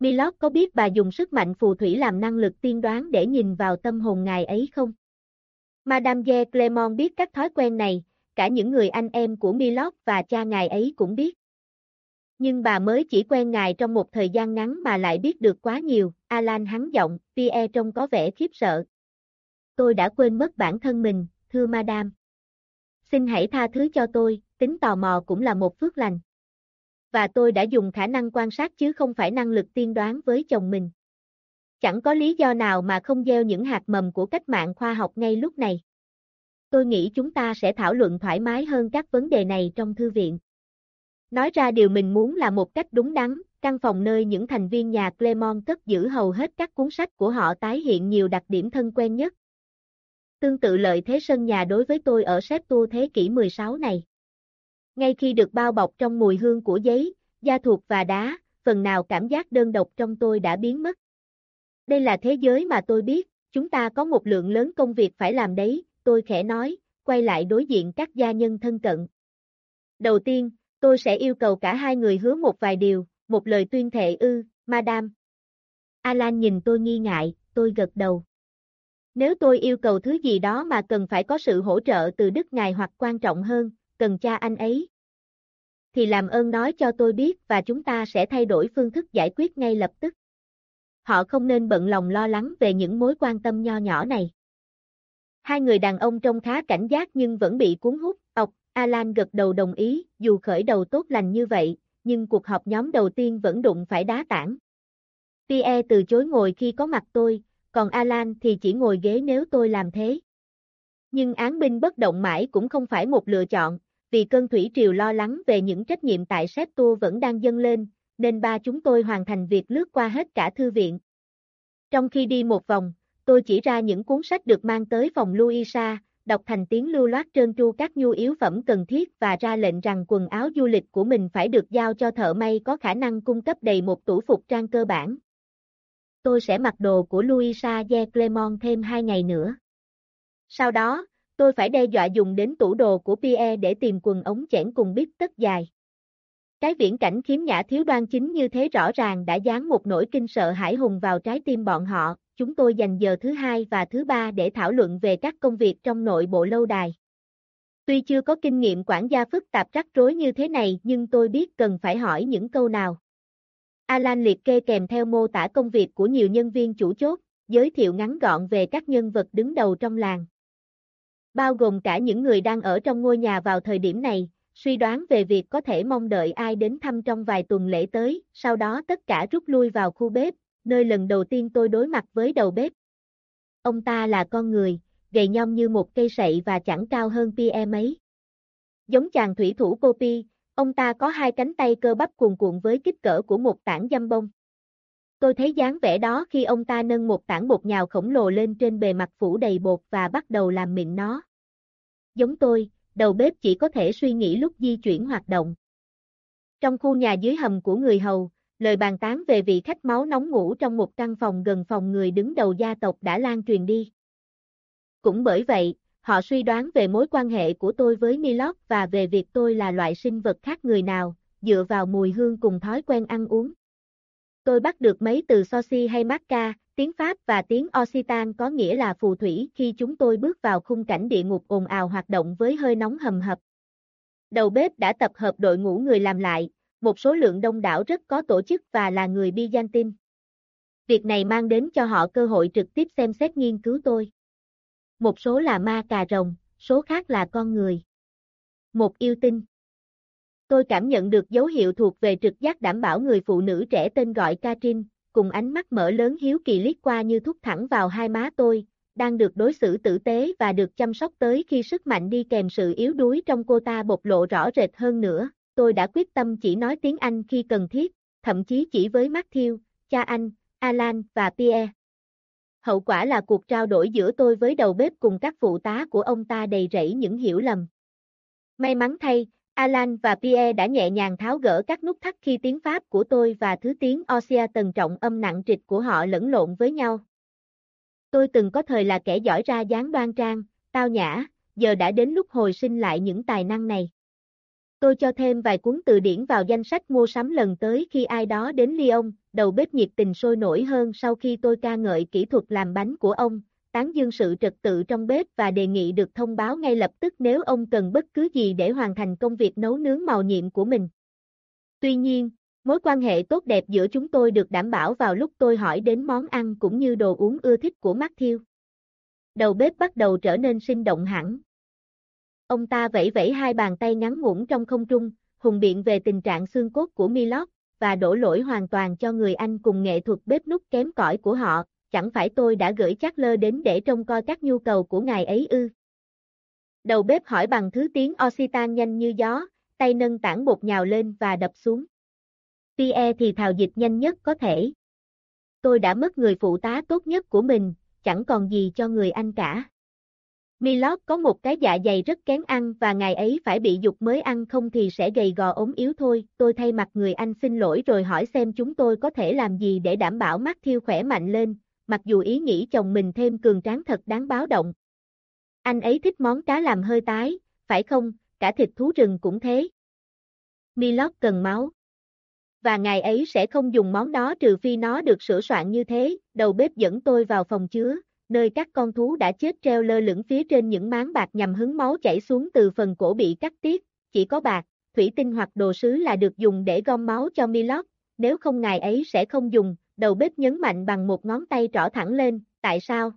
Milord có biết bà dùng sức mạnh phù thủy làm năng lực tiên đoán để nhìn vào tâm hồn ngài ấy không? Madame de Clermont biết các thói quen này, cả những người anh em của Milord và cha ngài ấy cũng biết nhưng bà mới chỉ quen ngài trong một thời gian ngắn mà lại biết được quá nhiều, Alan hắn giọng, Pierre trông có vẻ khiếp sợ. Tôi đã quên mất bản thân mình, thưa Madame. Xin hãy tha thứ cho tôi, tính tò mò cũng là một phước lành. Và tôi đã dùng khả năng quan sát chứ không phải năng lực tiên đoán với chồng mình. Chẳng có lý do nào mà không gieo những hạt mầm của cách mạng khoa học ngay lúc này. Tôi nghĩ chúng ta sẽ thảo luận thoải mái hơn các vấn đề này trong thư viện. Nói ra điều mình muốn là một cách đúng đắn, căn phòng nơi những thành viên nhà Clemon cất giữ hầu hết các cuốn sách của họ tái hiện nhiều đặc điểm thân quen nhất. Tương tự lợi thế sân nhà đối với tôi ở Septua thế kỷ 16 này. ngay khi được bao bọc trong mùi hương của giấy, da thuộc và đá, phần nào cảm giác đơn độc trong tôi đã biến mất. Đây là thế giới mà tôi biết, chúng ta có một lượng lớn công việc phải làm đấy, tôi khẽ nói, quay lại đối diện các gia nhân thân cận. Đầu tiên, tôi sẽ yêu cầu cả hai người hứa một vài điều, một lời tuyên thệ ư, Madame. Alan nhìn tôi nghi ngại, tôi gật đầu. Nếu tôi yêu cầu thứ gì đó mà cần phải có sự hỗ trợ từ Đức Ngài hoặc quan trọng hơn, cần cha anh ấy, thì làm ơn nói cho tôi biết và chúng ta sẽ thay đổi phương thức giải quyết ngay lập tức. Họ không nên bận lòng lo lắng về những mối quan tâm nho nhỏ này. Hai người đàn ông trông khá cảnh giác nhưng vẫn bị cuốn hút, ọc, Alan gật đầu đồng ý, dù khởi đầu tốt lành như vậy, nhưng cuộc họp nhóm đầu tiên vẫn đụng phải đá tảng. Pierre từ chối ngồi khi có mặt tôi, còn Alan thì chỉ ngồi ghế nếu tôi làm thế. Nhưng án binh bất động mãi cũng không phải một lựa chọn, vì cơn thủy triều lo lắng về những trách nhiệm tại Septua vẫn đang dâng lên, nên ba chúng tôi hoàn thành việc lướt qua hết cả thư viện. Trong khi đi một vòng, tôi chỉ ra những cuốn sách được mang tới phòng Louisa, đọc thành tiếng lưu loát trơn tru các nhu yếu phẩm cần thiết và ra lệnh rằng quần áo du lịch của mình phải được giao cho thợ may có khả năng cung cấp đầy một tủ phục trang cơ bản. Tôi sẽ mặc đồ của Louisa de Clermont thêm hai ngày nữa. Sau đó, tôi phải đe dọa dùng đến tủ đồ của Pierre để tìm quần ống chẽn cùng bít tất dài. Cái viễn cảnh khiếm nhã thiếu đoan chính như thế rõ ràng đã dán một nỗi kinh sợ hãi hùng vào trái tim bọn họ, chúng tôi dành giờ thứ hai và thứ ba để thảo luận về các công việc trong nội bộ lâu đài. Tuy chưa có kinh nghiệm quản gia phức tạp rắc rối như thế này nhưng tôi biết cần phải hỏi những câu nào. Alan liệt kê kèm theo mô tả công việc của nhiều nhân viên chủ chốt, giới thiệu ngắn gọn về các nhân vật đứng đầu trong làng. Bao gồm cả những người đang ở trong ngôi nhà vào thời điểm này, suy đoán về việc có thể mong đợi ai đến thăm trong vài tuần lễ tới, sau đó tất cả rút lui vào khu bếp, nơi lần đầu tiên tôi đối mặt với đầu bếp. Ông ta là con người, gầy nhom như một cây sậy và chẳng cao hơn Pierre mấy. Giống chàng thủy thủ Poppy, ông ta có hai cánh tay cơ bắp cuồn cuộn với kích cỡ của một tảng dăm bông. Tôi thấy dáng vẻ đó khi ông ta nâng một tảng bột nhào khổng lồ lên trên bề mặt phủ đầy bột và bắt đầu làm miệng nó. Giống tôi, đầu bếp chỉ có thể suy nghĩ lúc di chuyển hoạt động. Trong khu nhà dưới hầm của người hầu, lời bàn tán về vị khách máu nóng ngủ trong một căn phòng gần phòng người đứng đầu gia tộc đã lan truyền đi. Cũng bởi vậy, họ suy đoán về mối quan hệ của tôi với Milot và về việc tôi là loại sinh vật khác người nào, dựa vào mùi hương cùng thói quen ăn uống. Tôi bắt được mấy từ Sosi hay Macca, tiếng Pháp và tiếng Occitan có nghĩa là phù thủy khi chúng tôi bước vào khung cảnh địa ngục ồn ào hoạt động với hơi nóng hầm hập. Đầu bếp đã tập hợp đội ngũ người làm lại, một số lượng đông đảo rất có tổ chức và là người Byzantine. Việc này mang đến cho họ cơ hội trực tiếp xem xét nghiên cứu tôi. Một số là ma cà rồng, số khác là con người. Một yêu tinh. Tôi cảm nhận được dấu hiệu thuộc về trực giác đảm bảo người phụ nữ trẻ tên gọi Katrin, cùng ánh mắt mở lớn hiếu kỳ liếc qua như thúc thẳng vào hai má tôi, đang được đối xử tử tế và được chăm sóc tới khi sức mạnh đi kèm sự yếu đuối trong cô ta bộc lộ rõ rệt hơn nữa. Tôi đã quyết tâm chỉ nói tiếng Anh khi cần thiết, thậm chí chỉ với Matthew, cha anh, Alan và Pierre. Hậu quả là cuộc trao đổi giữa tôi với đầu bếp cùng các phụ tá của ông ta đầy rẫy những hiểu lầm. May mắn thay, Alan và Pierre đã nhẹ nhàng tháo gỡ các nút thắt khi tiếng Pháp của tôi và thứ tiếng Osea tần trọng âm nặng trịch của họ lẫn lộn với nhau. Tôi từng có thời là kẻ giỏi ra dáng đoan trang, tao nhã, giờ đã đến lúc hồi sinh lại những tài năng này. Tôi cho thêm vài cuốn từ điển vào danh sách mua sắm lần tới khi ai đó đến Lyon, đầu bếp nhiệt tình sôi nổi hơn sau khi tôi ca ngợi kỹ thuật làm bánh của ông, tán dương sự trật tự trong bếp và đề nghị được thông báo ngay lập tức nếu ông cần bất cứ gì để hoàn thành công việc nấu nướng màu nhiệm của mình. Tuy nhiên, mối quan hệ tốt đẹp giữa chúng tôi được đảm bảo vào lúc tôi hỏi đến món ăn cũng như đồ uống ưa thích của Matthew. Đầu bếp bắt đầu trở nên sinh động hẳn. Ông ta vẫy vẫy hai bàn tay ngắn ngủn trong không trung, hùng biện về tình trạng xương cốt của Milot, và đổ lỗi hoàn toàn cho người Anh cùng nghệ thuật bếp nút kém cỏi của họ, chẳng phải tôi đã gửi chắc lơ đến để trông coi các nhu cầu của ngài ấy ư. Đầu bếp hỏi bằng thứ tiếng Occitan nhanh như gió, tay nâng tảng bột nhào lên và đập xuống. Pierre thì thào dịch nhanh nhất có thể. Tôi đã mất người phụ tá tốt nhất của mình, chẳng còn gì cho người anh cả. Milord có một cái dạ dày rất kén ăn và ngày ấy phải bị dục mới ăn không thì sẽ gầy gò ốm yếu thôi. Tôi thay mặt người anh xin lỗi rồi hỏi xem chúng tôi có thể làm gì để đảm bảo mắt thiêu khỏe mạnh lên, mặc dù ý nghĩ chồng mình thêm cường tráng thật đáng báo động. Anh ấy thích món cá làm hơi tái, phải không, cả thịt thú rừng cũng thế. Milord cần máu. Và ngày ấy sẽ không dùng món đó trừ phi nó được sửa soạn như thế, đầu bếp dẫn tôi vào phòng chứa, nơi các con thú đã chết treo lơ lửng phía trên những máng bạc nhằm hứng máu chảy xuống từ phần cổ bị cắt tiết, chỉ có bạc, thủy tinh hoặc đồ sứ là được dùng để gom máu cho Milord, nếu không ngài ấy sẽ không dùng, đầu bếp nhấn mạnh bằng một ngón tay trỏ thẳng lên, tại sao?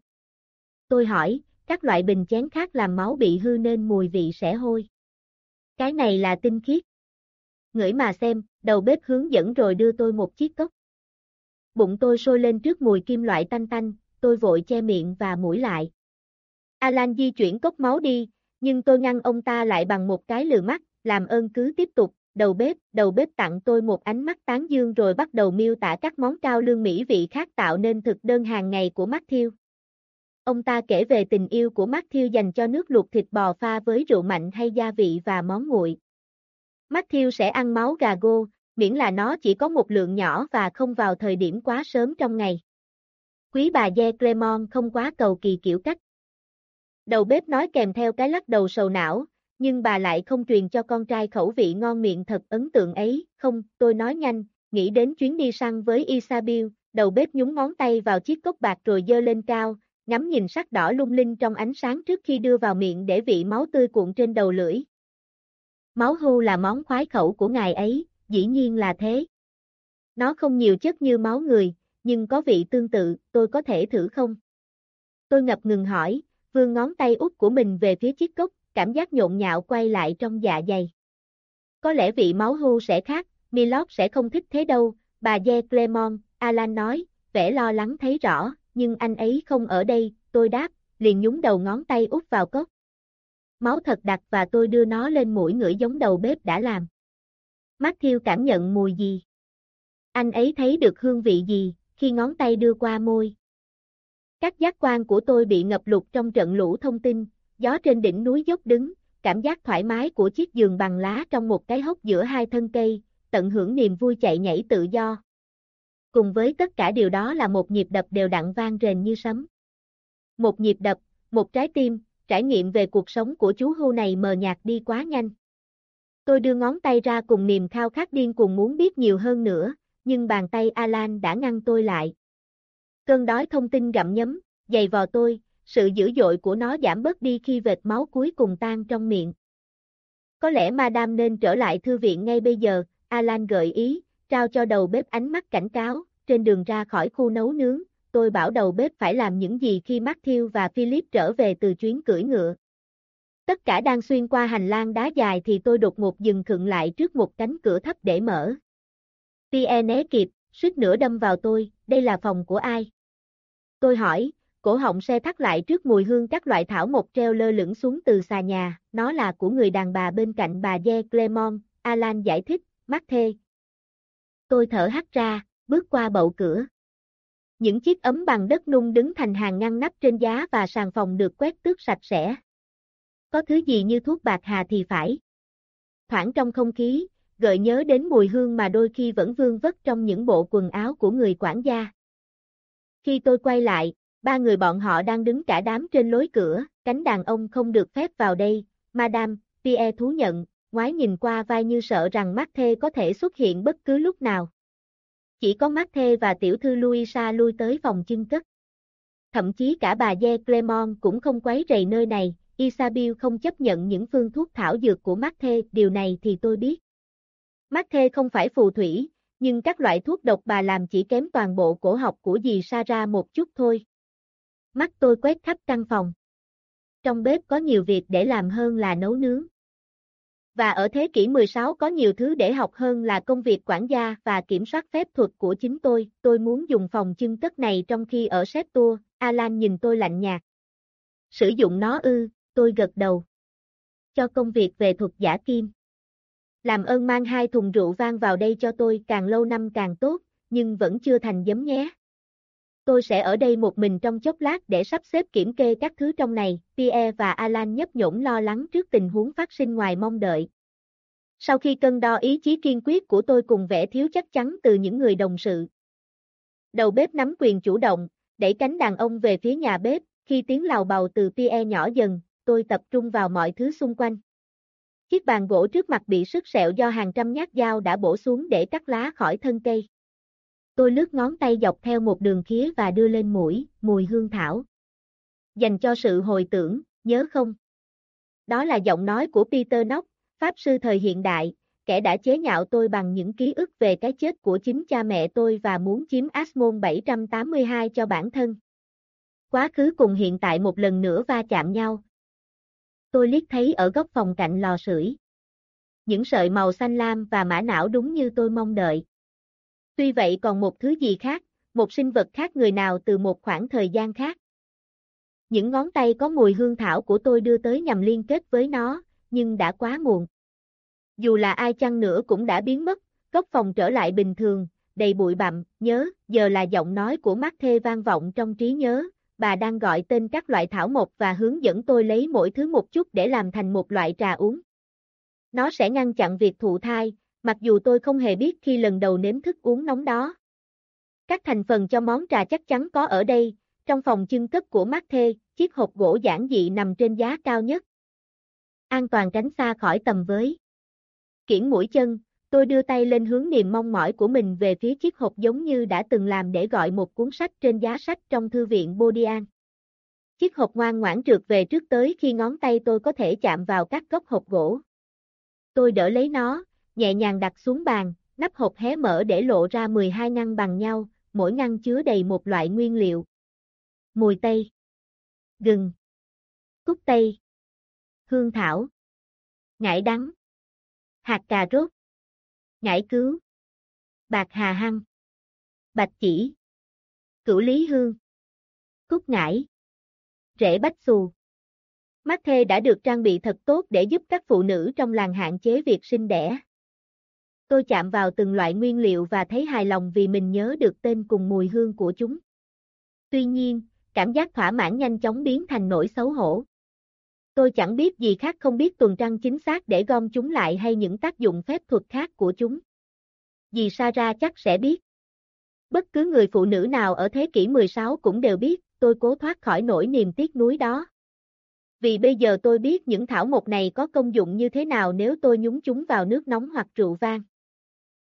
Tôi hỏi, các loại bình chén khác làm máu bị hư nên mùi vị sẽ hôi. Cái này là tinh khiết. Ngửi mà xem, đầu bếp hướng dẫn rồi đưa tôi một chiếc cốc. Bụng tôi sôi lên trước mùi kim loại tanh tanh, tôi vội che miệng và mũi lại. Alan di chuyển cốc máu đi, nhưng tôi ngăn ông ta lại bằng một cái lừa mắt, làm ơn cứ tiếp tục, đầu bếp, đầu bếp tặng tôi một ánh mắt tán dương rồi bắt đầu miêu tả các món cao lương mỹ vị khác tạo nên thực đơn hàng ngày của Matthew. Ông ta kể về tình yêu của Matthew dành cho nước luộc thịt bò pha với rượu mạnh hay gia vị và món nguội. Matthew sẽ ăn máu gà gô, miễn là nó chỉ có một lượng nhỏ và không vào thời điểm quá sớm trong ngày. Quý bà Ye Clemon không quá cầu kỳ kiểu cách. Đầu bếp nói kèm theo cái lắc đầu sầu não, nhưng bà lại không truyền cho con trai khẩu vị ngon miệng thật ấn tượng ấy, không, tôi nói nhanh, nghĩ đến chuyến đi săn với Isabel, đầu bếp nhúng ngón tay vào chiếc cốc bạc rồi dơ lên cao, ngắm nhìn sắc đỏ lung linh trong ánh sáng trước khi đưa vào miệng để vị máu tươi cuộn trên đầu lưỡi. Máu hưu là món khoái khẩu của ngài ấy, dĩ nhiên là thế. Nó không nhiều chất như máu người, nhưng có vị tương tự, tôi có thể thử không? Tôi ngập ngừng hỏi, vương ngón tay út của mình về phía chiếc cốc, cảm giác nhộn nhạo quay lại trong dạ dày. Có lẽ vị máu hưu sẽ khác, Milord sẽ không thích thế đâu, bà Ye Clemon, Alan nói, vẻ lo lắng thấy rõ, nhưng anh ấy không ở đây, tôi đáp, liền nhúng đầu ngón tay út vào cốc. Máu thật đặc và tôi đưa nó lên mũi ngửi giống đầu bếp đã làm. Matthew cảm nhận mùi gì? Anh ấy thấy được hương vị gì, khi ngón tay đưa qua môi? Các giác quan của tôi bị ngập lụt trong trận lũ thông tin, gió trên đỉnh núi dốc đứng, cảm giác thoải mái của chiếc giường bằng lá trong một cái hốc giữa hai thân cây, tận hưởng niềm vui chạy nhảy tự do. Cùng với tất cả điều đó là một nhịp đập đều đặn vang rền như sấm. Một nhịp đập, một trái tim, trải nghiệm về cuộc sống của chú hưu này mờ nhạt đi quá nhanh. Tôi đưa ngón tay ra cùng niềm khao khát điên cùng muốn biết nhiều hơn nữa, nhưng bàn tay Alan đã ngăn tôi lại. Cơn đói thông tin gặm nhấm, dày vò tôi, sự dữ dội của nó giảm bớt đi khi vệt máu cuối cùng tan trong miệng. Có lẽ Madame nên trở lại thư viện ngay bây giờ, Alan gợi ý, trao cho đầu bếp ánh mắt cảnh cáo, trên đường ra khỏi khu nấu nướng, tôi bảo đầu bếp phải làm những gì khi Matthew và Philip trở về từ chuyến cưỡi ngựa. Tất cả đang xuyên qua hành lang đá dài thì tôi đột ngột dừng khựng lại trước một cánh cửa thấp để mở. Pierre né kịp, suýt nữa đâm vào tôi, đây là phòng của ai? Tôi hỏi, cổ họng xe thắt lại trước mùi hương các loại thảo mộc treo lơ lửng xuống từ xà nhà, nó là của người đàn bà bên cạnh bà Ye Clemon, Alan giải thích, mắt thê. Tôi thở hắt ra, bước qua bậu cửa. Những chiếc ấm bằng đất nung đứng thành hàng ngăn nắp trên giá và sàn phòng được quét tước sạch sẽ. Có thứ gì như thuốc bạc hà thì phải. Thoảng trong không khí, gợi nhớ đến mùi hương mà đôi khi vẫn vương vất trong những bộ quần áo của người quản gia. Khi tôi quay lại, ba người bọn họ đang đứng cả đám trên lối cửa, cánh đàn ông không được phép vào đây, Madame, Pierre thú nhận, ngoái nhìn qua vai như sợ rằng mắt thê có thể xuất hiện bất cứ lúc nào. Chỉ có mắt thê và tiểu thư Louisa lui tới phòng chân cất. Thậm chí cả bà Ye Clemon cũng không quấy rầy nơi này, Isabel không chấp nhận những phương thuốc thảo dược của mắt thê, điều này thì tôi biết. Mắt thê không phải phù thủy, nhưng các loại thuốc độc bà làm chỉ kém toàn bộ cổ học của dì Sarah một chút thôi. Mắt tôi quét khắp căn phòng. Trong bếp có nhiều việc để làm hơn là nấu nướng. Và ở thế kỷ 16 có nhiều thứ để học hơn là công việc quản gia và kiểm soát phép thuật của chính tôi. Tôi muốn dùng phòng chưng tất này trong khi ở xếp tour, Alan nhìn tôi lạnh nhạt. Sử dụng nó ư, tôi gật đầu. Cho công việc về thuật giả kim. Làm ơn mang hai thùng rượu vang vào đây cho tôi càng lâu năm càng tốt, nhưng vẫn chưa thành giấm nhé. tôi sẽ ở đây một mình trong chốc lát để sắp xếp kiểm kê các thứ trong này, Pierre và Alan nhấp nhổn lo lắng trước tình huống phát sinh ngoài mong đợi. Sau khi cân đo ý chí kiên quyết của tôi cùng vẻ thiếu chắc chắn từ những người đồng sự. Đầu bếp nắm quyền chủ động, đẩy cánh đàn ông về phía nhà bếp, khi tiếng lào bầu từ Pierre nhỏ dần, tôi tập trung vào mọi thứ xung quanh. Chiếc bàn gỗ trước mặt bị sức sẹo do hàng trăm nhát dao đã bổ xuống để cắt lá khỏi thân cây. Tôi lướt ngón tay dọc theo một đường khía và đưa lên mũi, mùi hương thảo. Dành cho sự hồi tưởng, nhớ không? Đó là giọng nói của Peter Nock, Pháp sư thời hiện đại, kẻ đã chế nhạo tôi bằng những ký ức về cái chết của chính cha mẹ tôi và muốn chiếm Asmon 782 cho bản thân. Quá khứ cùng hiện tại một lần nữa va chạm nhau. Tôi liếc thấy ở góc phòng cạnh lò sưởi. Những sợi màu xanh lam và mã não đúng như tôi mong đợi. Tuy vậy còn một thứ gì khác, một sinh vật khác người nào từ một khoảng thời gian khác. Những ngón tay có mùi hương thảo của tôi đưa tới nhằm liên kết với nó, nhưng đã quá muộn. Dù là ai chăng nữa cũng đã biến mất, góc phòng trở lại bình thường, đầy bụi bặm, nhớ, giờ là giọng nói của mắt thê vang vọng trong trí nhớ, bà đang gọi tên các loại thảo mộc và hướng dẫn tôi lấy mỗi thứ một chút để làm thành một loại trà uống. Nó sẽ ngăn chặn việc thụ thai, mặc dù tôi không hề biết khi lần đầu nếm thức uống nóng đó. Các thành phần cho món trà chắc chắn có ở đây, trong phòng trưng cất của mát thê, chiếc hộp gỗ giản dị nằm trên giá cao nhất. An toàn tránh xa khỏi tầm với. Kiển mũi chân, tôi đưa tay lên hướng niềm mong mỏi của mình về phía chiếc hộp giống như đã từng làm để gọi một cuốn sách trên giá sách trong thư viện Bodian. Chiếc hộp ngoan ngoãn trượt về trước tới khi ngón tay tôi có thể chạm vào các góc hộp gỗ. Tôi đỡ lấy nó, nhẹ nhàng đặt xuống bàn, nắp hộp hé mở để lộ ra 12 ngăn bằng nhau, mỗi ngăn chứa đầy một loại nguyên liệu. Mùi tây, gừng, cúc tây, hương thảo, ngải đắng, hạt cà rốt, ngải cứu, bạc hà hăng, bạch chỉ, cửu lý hương, cúc ngải, rễ bách xù. Mắt thê đã được trang bị thật tốt để giúp các phụ nữ trong làng hạn chế việc sinh đẻ. Tôi chạm vào từng loại nguyên liệu và thấy hài lòng vì mình nhớ được tên cùng mùi hương của chúng. Tuy nhiên, cảm giác thỏa mãn nhanh chóng biến thành nỗi xấu hổ. Tôi chẳng biết gì khác không biết tuần trăng chính xác để gom chúng lại hay những tác dụng phép thuật khác của chúng. Dì Sarah chắc sẽ biết. Bất cứ người phụ nữ nào ở thế kỷ 16 cũng đều biết, tôi cố thoát khỏi nỗi niềm tiếc nuối đó. Vì bây giờ tôi biết những thảo mộc này có công dụng như thế nào nếu tôi nhúng chúng vào nước nóng hoặc rượu vang.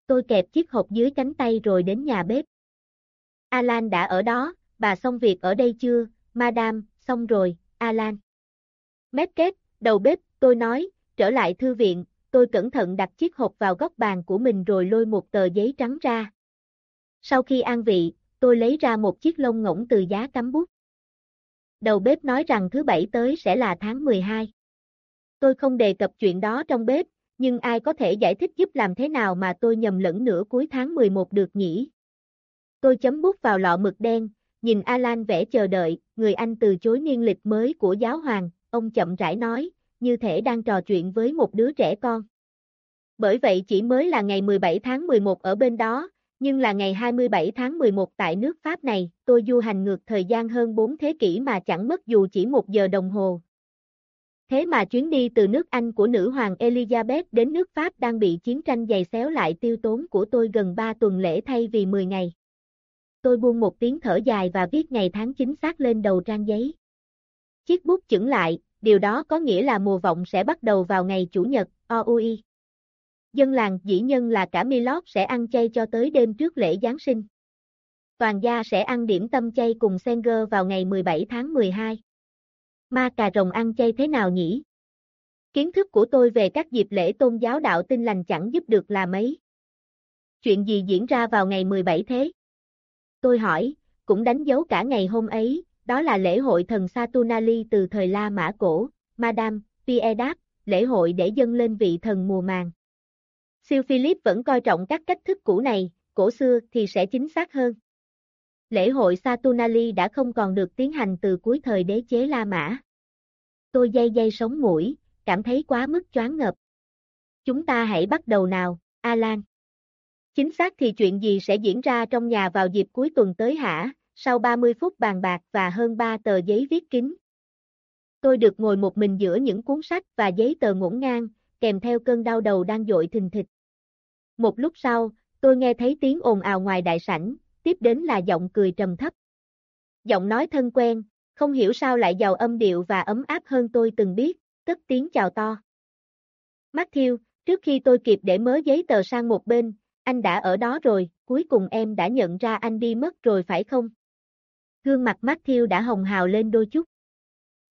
Tôi kẹp chiếc hộp dưới cánh tay rồi đến nhà bếp. Alan đã ở đó, bà xong việc ở đây chưa, Madame, xong rồi, Alan. Mép kết, đầu bếp, tôi nói, trở lại thư viện, tôi cẩn thận đặt chiếc hộp vào góc bàn của mình rồi lôi một tờ giấy trắng ra. Sau khi an vị, tôi lấy ra một chiếc lông ngỗng từ giá cắm bút. Đầu bếp nói rằng thứ bảy tới sẽ là tháng 12. Tôi không đề cập chuyện đó trong bếp, nhưng ai có thể giải thích giúp làm thế nào mà tôi nhầm lẫn nửa cuối tháng 11 được nhỉ? Tôi chấm bút vào lọ mực đen, nhìn Alan vẽ chờ đợi, người anh từ chối niên lịch mới của giáo hoàng, ông chậm rãi nói, như thể đang trò chuyện với một đứa trẻ con. Bởi vậy chỉ mới là ngày 17 tháng 11 ở bên đó, nhưng là ngày 27 tháng 11 tại nước Pháp này, tôi du hành ngược thời gian hơn 4 thế kỷ mà chẳng mất dù chỉ một giờ đồng hồ. Thế mà chuyến đi từ nước Anh của nữ hoàng Elizabeth đến nước Pháp đang bị chiến tranh dày xéo lại tiêu tốn của tôi gần 3 tuần lễ thay vì 10 ngày. Tôi buông một tiếng thở dài và viết ngày tháng chính xác lên đầu trang giấy. Chiếc bút chững lại, điều đó có nghĩa là mùa vọng sẽ bắt đầu vào ngày Chủ nhật, OUI. Dân làng dĩ nhân là cả Milot sẽ ăn chay cho tới đêm trước lễ Giáng sinh. Toàn gia sẽ ăn điểm tâm chay cùng Senger vào ngày 17 tháng 12. Ma cà rồng ăn chay thế nào nhỉ? Kiến thức của tôi về các dịp lễ tôn giáo đạo tinh lành chẳng giúp được là mấy. Chuyện gì diễn ra vào ngày 17 thế? Tôi hỏi, cũng đánh dấu cả ngày hôm ấy, đó là lễ hội thần Saturnali từ thời La Mã Cổ, Madame, Piedap, lễ hội để dâng lên vị thần mùa màng. Siêu Philip vẫn coi trọng các cách thức cũ này, cổ xưa thì sẽ chính xác hơn. Lễ hội Saturnali đã không còn được tiến hành từ cuối thời đế chế La Mã. Tôi dây dây sống mũi, cảm thấy quá mức choáng ngợp. Chúng ta hãy bắt đầu nào, Alan. Chính xác thì chuyện gì sẽ diễn ra trong nhà vào dịp cuối tuần tới hả? Sau 30 phút bàn bạc và hơn 3 tờ giấy viết kín. Tôi được ngồi một mình giữa những cuốn sách và giấy tờ ngổn ngang, kèm theo cơn đau đầu đang dội thình thịch. Một lúc sau, tôi nghe thấy tiếng ồn ào ngoài đại sảnh, tiếp đến là giọng cười trầm thấp. Giọng nói thân quen, không hiểu sao lại giàu âm điệu và ấm áp hơn tôi từng biết, cất tiếng chào to. Matthew, trước khi tôi kịp để mớ giấy tờ sang một bên, anh đã ở đó rồi, cuối cùng em đã nhận ra anh đi mất rồi phải không? Gương mặt Matthew đã hồng hào lên đôi chút.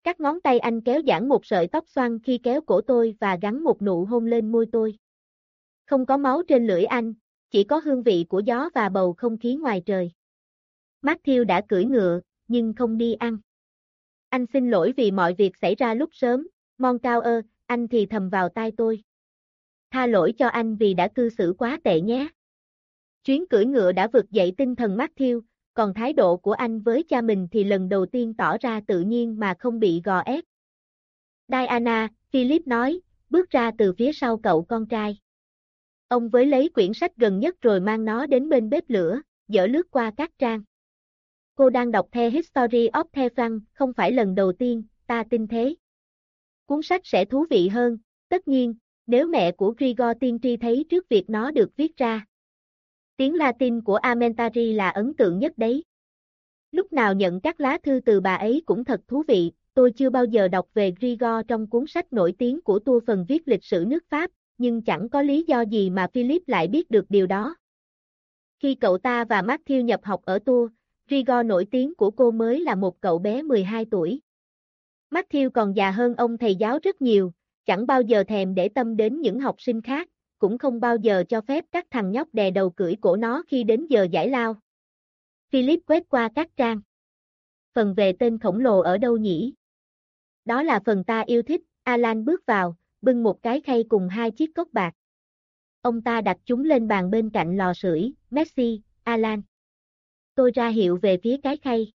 Các ngón tay anh kéo giãn một sợi tóc xoăn khi kéo cổ tôi và gắn một nụ hôn lên môi tôi. Không có máu trên lưỡi anh, chỉ có hương vị của gió và bầu không khí ngoài trời. Matthew đã cưỡi ngựa, nhưng không đi ăn. Anh xin lỗi vì mọi việc xảy ra lúc sớm, Mon Cao ơ, anh thì thầm vào tai tôi. Tha lỗi cho anh vì đã cư xử quá tệ nhé. Chuyến cưỡi ngựa đã vực dậy tinh thần Matthew, còn thái độ của anh với cha mình thì lần đầu tiên tỏ ra tự nhiên mà không bị gò ép. Diana, Philip nói, bước ra từ phía sau cậu con trai. Ông với lấy quyển sách gần nhất rồi mang nó đến bên bếp lửa, dở lướt qua các trang. Cô đang đọc The History of the Frank, không phải lần đầu tiên, ta tin thế. Cuốn sách sẽ thú vị hơn, tất nhiên, nếu mẹ của Grigor tiên tri thấy trước việc nó được viết ra. Tiếng Latin của Amentari là ấn tượng nhất đấy. Lúc nào nhận các lá thư từ bà ấy cũng thật thú vị, tôi chưa bao giờ đọc về Grigor trong cuốn sách nổi tiếng của tua phần viết lịch sử nước Pháp, nhưng chẳng có lý do gì mà Philip lại biết được điều đó. Khi cậu ta và Matthew nhập học ở tour, Grigor nổi tiếng của cô mới là một cậu bé 12 tuổi. Matthew còn già hơn ông thầy giáo rất nhiều, chẳng bao giờ thèm để tâm đến những học sinh khác, cũng không bao giờ cho phép các thằng nhóc đè đầu cưỡi cổ nó khi đến giờ giải lao. Philip quét qua các trang. Phần về tên khổng lồ ở đâu nhỉ? Đó là phần ta yêu thích, Alan bước vào, bưng một cái khay cùng hai chiếc cốc bạc. Ông ta đặt chúng lên bàn bên cạnh lò sưởi, Messi, Alan. Tôi ra hiệu về phía cái khay.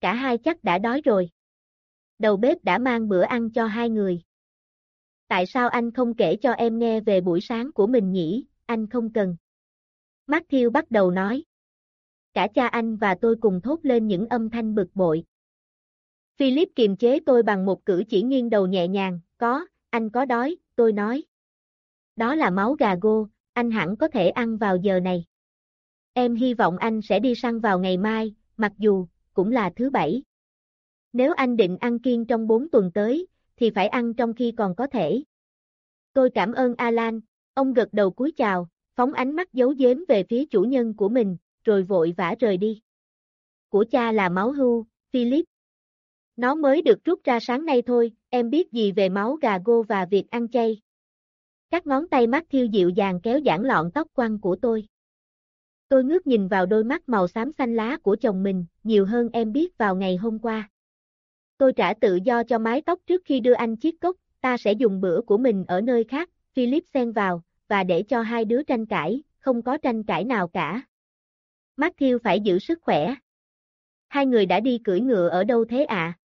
Cả hai chắc đã đói rồi. Đầu bếp đã mang bữa ăn cho hai người. Tại sao anh không kể cho em nghe về buổi sáng của mình nhỉ, anh không cần. Matthew bắt đầu nói. Cả cha anh và tôi cùng thốt lên những âm thanh bực bội. Philip kiềm chế tôi bằng một cử chỉ nghiêng đầu nhẹ nhàng, có, anh có đói, tôi nói. Đó là máu gà gô, anh hẳn có thể ăn vào giờ này. Em hy vọng anh sẽ đi săn vào ngày mai, mặc dù, cũng là thứ bảy. Nếu anh định ăn kiêng trong 4 tuần tới, thì phải ăn trong khi còn có thể. Tôi cảm ơn Alan, ông gật đầu cúi chào, phóng ánh mắt giấu giếm về phía chủ nhân của mình, rồi vội vã rời đi. Của cha là máu hưu, Philip. Nó mới được rút ra sáng nay thôi, em biết gì về máu gà gô và việc ăn chay. Các ngón tay mắt thiêu dịu dàng kéo giãn lọn tóc quăng của tôi. Tôi ngước nhìn vào đôi mắt màu xám xanh lá của chồng mình, nhiều hơn em biết vào ngày hôm qua. Tôi trả tự do cho mái tóc trước khi đưa anh chiếc cốc, ta sẽ dùng bữa của mình ở nơi khác, Philip xen vào, và để cho hai đứa tranh cãi, không có tranh cãi nào cả. Matthew phải giữ sức khỏe. Hai người đã đi cưỡi ngựa ở đâu thế ạ? À?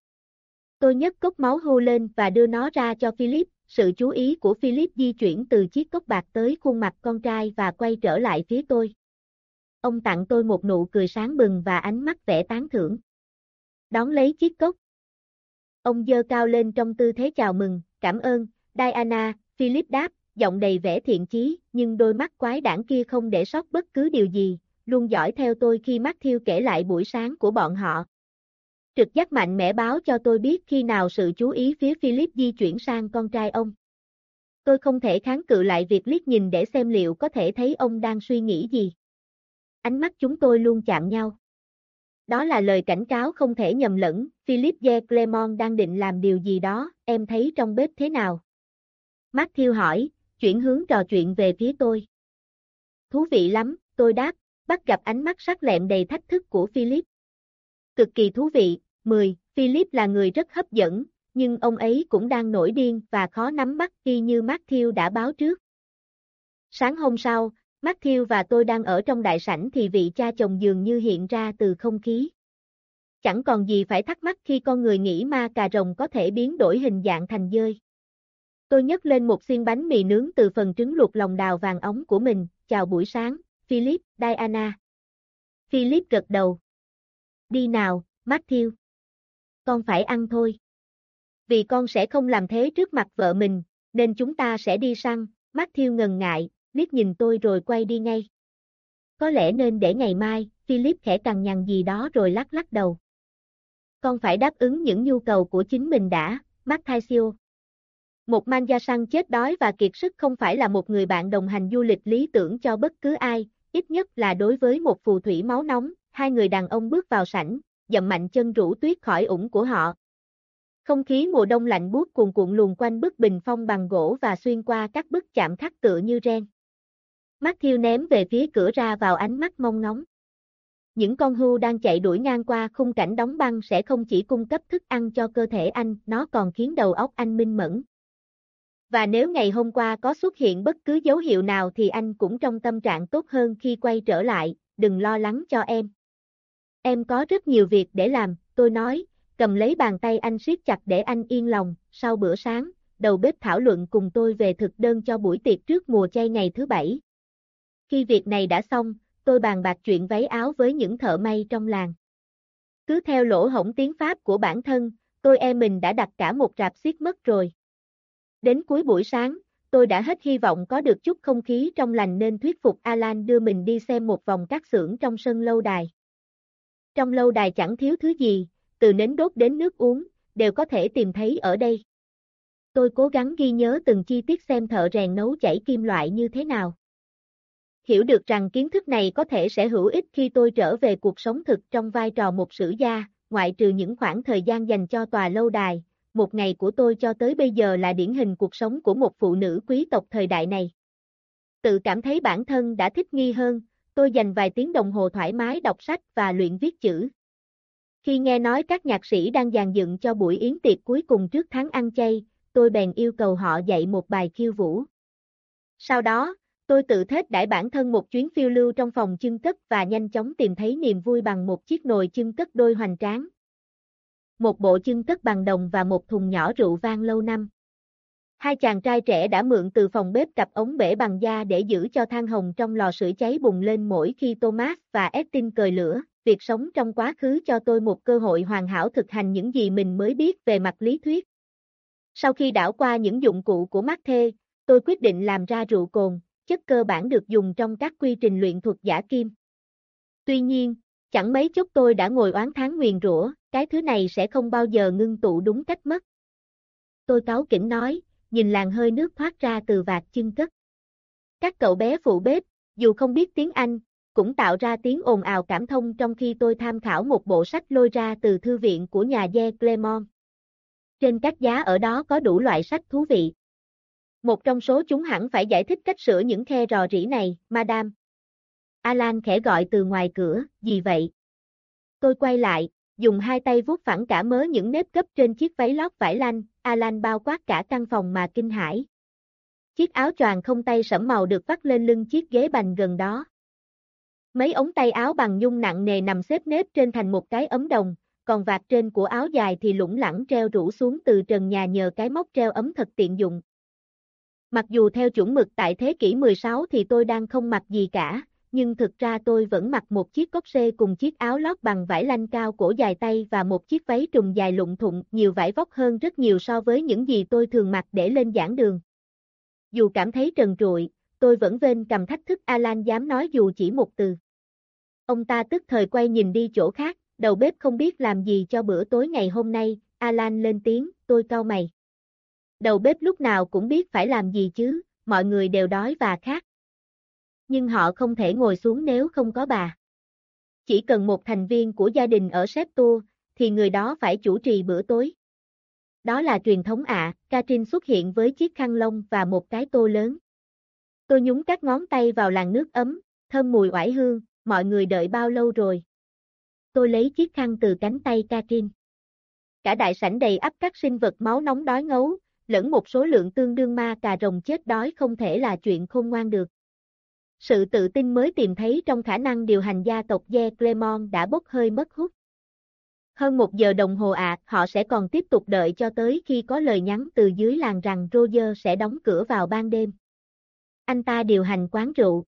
Tôi nhấc cốc máu hô lên và đưa nó ra cho Philip, sự chú ý của Philip di chuyển từ chiếc cốc bạc tới khuôn mặt con trai và quay trở lại phía tôi. Ông tặng tôi một nụ cười sáng bừng và ánh mắt vẻ tán thưởng. Đón lấy chiếc cốc. Ông dơ cao lên trong tư thế chào mừng, cảm ơn, Diana, Philip đáp, giọng đầy vẻ thiện chí, nhưng đôi mắt quái đảng kia không để sót bất cứ điều gì, luôn dõi theo tôi khi Matthew kể lại buổi sáng của bọn họ. Trực giác mạnh mẽ báo cho tôi biết khi nào sự chú ý phía Philip di chuyển sang con trai ông. Tôi không thể kháng cự lại việc liếc nhìn để xem liệu có thể thấy ông đang suy nghĩ gì. Ánh mắt chúng tôi luôn chạm nhau. Đó là lời cảnh cáo không thể nhầm lẫn, Philip de Clermont đang định làm điều gì đó, em thấy trong bếp thế nào? Matthew hỏi, chuyển hướng trò chuyện về phía tôi. Thú vị lắm, tôi đáp, bắt gặp ánh mắt sắc lẹm đầy thách thức của Philip. Cực kỳ thú vị, 10, Philip là người rất hấp dẫn, nhưng ông ấy cũng đang nổi điên và khó nắm bắt y như Matthew đã báo trước. Sáng hôm sau, Matthew và tôi đang ở trong đại sảnh thì vị cha chồng dường như hiện ra từ không khí. Chẳng còn gì phải thắc mắc khi con người nghĩ ma cà rồng có thể biến đổi hình dạng thành dơi. Tôi nhấc lên một xiên bánh mì nướng từ phần trứng luộc lòng đào vàng ống của mình, chào buổi sáng, Philip, Diana. Philip gật đầu. Đi nào, Matthew. Con phải ăn thôi. Vì con sẽ không làm thế trước mặt vợ mình, nên chúng ta sẽ đi săn, Matthew ngần ngại, liếc nhìn tôi rồi quay đi ngay. Có lẽ nên để ngày mai, Philip khẽ cằn nhằn gì đó rồi lắc lắc đầu. Con phải đáp ứng những nhu cầu của chính mình đã, Matthew. Một man gia săn chết đói và kiệt sức không phải là một người bạn đồng hành du lịch lý tưởng cho bất cứ ai, ít nhất là đối với một phù thủy máu nóng, hai người đàn ông bước vào sảnh, dậm mạnh chân rủ tuyết khỏi ủng của họ. Không khí mùa đông lạnh buốt cuồn cuộn luồn quanh bức bình phong bằng gỗ và xuyên qua các bức chạm khắc tựa như ren. Matthew ném về phía cửa ra vào ánh mắt mong ngóng. Những con hưu đang chạy đuổi ngang qua khung cảnh đóng băng sẽ không chỉ cung cấp thức ăn cho cơ thể anh, nó còn khiến đầu óc anh minh mẫn. Và nếu ngày hôm qua có xuất hiện bất cứ dấu hiệu nào thì anh cũng trong tâm trạng tốt hơn khi quay trở lại, đừng lo lắng cho em. Em có rất nhiều việc để làm, tôi nói, cầm lấy bàn tay anh siết chặt để anh yên lòng, sau bữa sáng, đầu bếp thảo luận cùng tôi về thực đơn cho buổi tiệc trước mùa chay ngày thứ bảy. Khi việc này đã xong, tôi bàn bạc chuyện váy áo với những thợ may trong làng. Cứ theo lỗ hổng tiếng Pháp của bản thân, tôi e mình đã đặt cả một rạp xiết mất rồi. Đến cuối buổi sáng, tôi đã hết hy vọng có được chút không khí trong lành nên thuyết phục Alan đưa mình đi xem một vòng các xưởng trong sân lâu đài. Trong lâu đài chẳng thiếu thứ gì, từ nến đốt đến nước uống, đều có thể tìm thấy ở đây. Tôi cố gắng ghi nhớ từng chi tiết xem thợ rèn nấu chảy kim loại như thế nào. Hiểu được rằng kiến thức này có thể sẽ hữu ích khi tôi trở về cuộc sống thực trong vai trò một sử gia, ngoại trừ những khoảng thời gian dành cho tòa lâu đài, một ngày của tôi cho tới bây giờ là điển hình cuộc sống của một phụ nữ quý tộc thời đại này. Tự cảm thấy bản thân đã thích nghi hơn, tôi dành vài tiếng đồng hồ thoải mái đọc sách và luyện viết chữ. Khi nghe nói các nhạc sĩ đang dàn dựng cho buổi yến tiệc cuối cùng trước tháng ăn chay, tôi bèn yêu cầu họ dạy một bài khiêu vũ. Sau đó, tôi tự thết đãi bản thân một chuyến phiêu lưu trong phòng chưng cất và nhanh chóng tìm thấy niềm vui bằng một chiếc nồi chưng cất đôi hoành tráng. Một bộ chưng cất bằng đồng và một thùng nhỏ rượu vang lâu năm. Hai chàng trai trẻ đã mượn từ phòng bếp cặp ống bể bằng da để giữ cho than hồng trong lò sưởi cháy bùng lên mỗi khi Thomas và Estin cười lửa. Việc sống trong quá khứ cho tôi một cơ hội hoàn hảo thực hành những gì mình mới biết về mặt lý thuyết. Sau khi đảo qua những dụng cụ của Marthe, tôi quyết định làm ra rượu cồn, chất cơ bản được dùng trong các quy trình luyện thuật giả kim. Tuy nhiên, chẳng mấy chốc tôi đã ngồi oán tháng nguyền rủa, cái thứ này sẽ không bao giờ ngưng tụ đúng cách mất. Tôi cáo kỉnh nói, nhìn làn hơi nước thoát ra từ vạt chân cất. Các cậu bé phụ bếp, dù không biết tiếng Anh, cũng tạo ra tiếng ồn ào cảm thông trong khi tôi tham khảo một bộ sách lôi ra từ thư viện của nhà Ye Clermont. Trên các giá ở đó có đủ loại sách thú vị. Một trong số chúng hẳn phải giải thích cách sửa những khe rò rỉ này, Madame. Alan khẽ gọi từ ngoài cửa, gì vậy? Tôi quay lại, dùng hai tay vuốt phẳng cả mớ những nếp gấp trên chiếc váy lót vải lanh, Alan bao quát cả căn phòng mà kinh hãi. Chiếc áo choàng không tay sẫm màu được vắt lên lưng chiếc ghế bành gần đó. Mấy ống tay áo bằng nhung nặng nề nằm xếp nếp trên thành một cái ấm đồng, còn vạt trên của áo dài thì lủng lẳng treo rủ xuống từ trần nhà nhờ cái móc treo ấm thật tiện dụng. Mặc dù theo chuẩn mực tại thế kỷ 16 thì tôi đang không mặc gì cả, nhưng thực ra tôi vẫn mặc một chiếc cốc xê cùng chiếc áo lót bằng vải lanh cao cổ dài tay và một chiếc váy trùng dài lụng thụng nhiều vải vóc hơn rất nhiều so với những gì tôi thường mặc để lên giảng đường. Dù cảm thấy trần trụi, tôi vẫn vên cầm thách thức Alan dám nói dù chỉ một từ. Ông ta tức thời quay nhìn đi chỗ khác, đầu bếp không biết làm gì cho bữa tối ngày hôm nay, Alan lên tiếng, tôi cau mày. Đầu bếp lúc nào cũng biết phải làm gì chứ, mọi người đều đói và khát. Nhưng họ không thể ngồi xuống nếu không có bà. Chỉ cần một thành viên của gia đình ở Septua, thì người đó phải chủ trì bữa tối. Đó là truyền thống ạ, à, Katrin xuất hiện với chiếc khăn lông và một cái tô lớn. Tôi nhúng các ngón tay vào làn nước ấm, thơm mùi oải hương, mọi người đợi bao lâu rồi? Tôi lấy chiếc khăn từ cánh tay Katrin. Cả đại sảnh đầy ắp các sinh vật máu nóng đói ngấu, lẫn một số lượng tương đương ma cà rồng chết đói không thể là chuyện khôn ngoan được. Sự tự tin mới tìm thấy trong khả năng điều hành gia tộc Ye Clemon đã bốc hơi mất hút. Hơn một giờ đồng hồ ạ, à, họ sẽ còn tiếp tục đợi cho tới khi có lời nhắn từ dưới làng rằng Roger sẽ đóng cửa vào ban đêm. Anh ta điều hành quán rượu.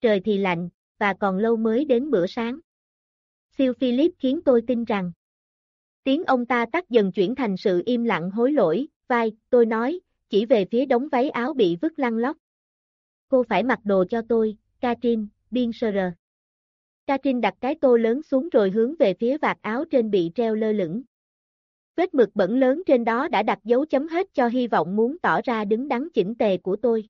Trời thì lạnh, và còn lâu mới đến bữa sáng. Siêu Philip khiến tôi tin rằng. Tiếng ông ta tắt dần chuyển thành sự im lặng hối lỗi, vai, tôi nói, chỉ về phía đống váy áo bị vứt lăn lóc. Cô phải mặc đồ cho tôi, Katrin, biên sơ rờ. Katrin đặt cái tô lớn xuống rồi hướng về phía vạt áo trên bị treo lơ lửng. Vết mực bẩn lớn trên đó đã đặt dấu chấm hết cho hy vọng muốn tỏ ra đứng đắn chỉnh tề của tôi.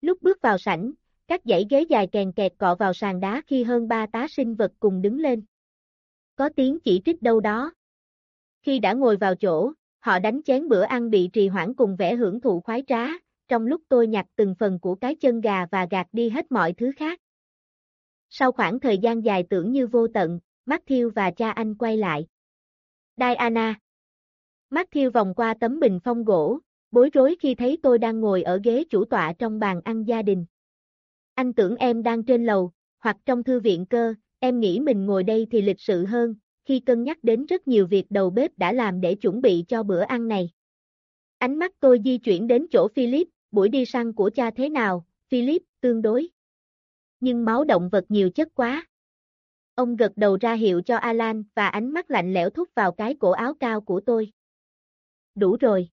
Lúc bước vào sảnh, các dãy ghế dài kèn kẹt cọ vào sàn đá khi hơn ba tá sinh vật cùng đứng lên. Có tiếng chỉ trích đâu đó. Khi đã ngồi vào chỗ, họ đánh chén bữa ăn bị trì hoãn cùng vẻ hưởng thụ khoái trá, trong lúc tôi nhặt từng phần của cái chân gà và gạt đi hết mọi thứ khác. Sau khoảng thời gian dài tưởng như vô tận, Matthew và cha anh quay lại. Diana. Matthew vòng qua tấm bình phong gỗ, bối rối khi thấy tôi đang ngồi ở ghế chủ tọa trong bàn ăn gia đình. Anh tưởng em đang trên lầu, hoặc trong thư viện cơ, em nghĩ mình ngồi đây thì lịch sự hơn, khi cân nhắc đến rất nhiều việc đầu bếp đã làm để chuẩn bị cho bữa ăn này. Ánh mắt tôi di chuyển đến chỗ Philip, buổi đi săn của cha thế nào, Philip, tương đối. Nhưng máu động vật nhiều chất quá. Ông gật đầu ra hiệu cho Alan và ánh mắt lạnh lẽo thúc vào cái cổ áo cao của tôi. Đủ rồi.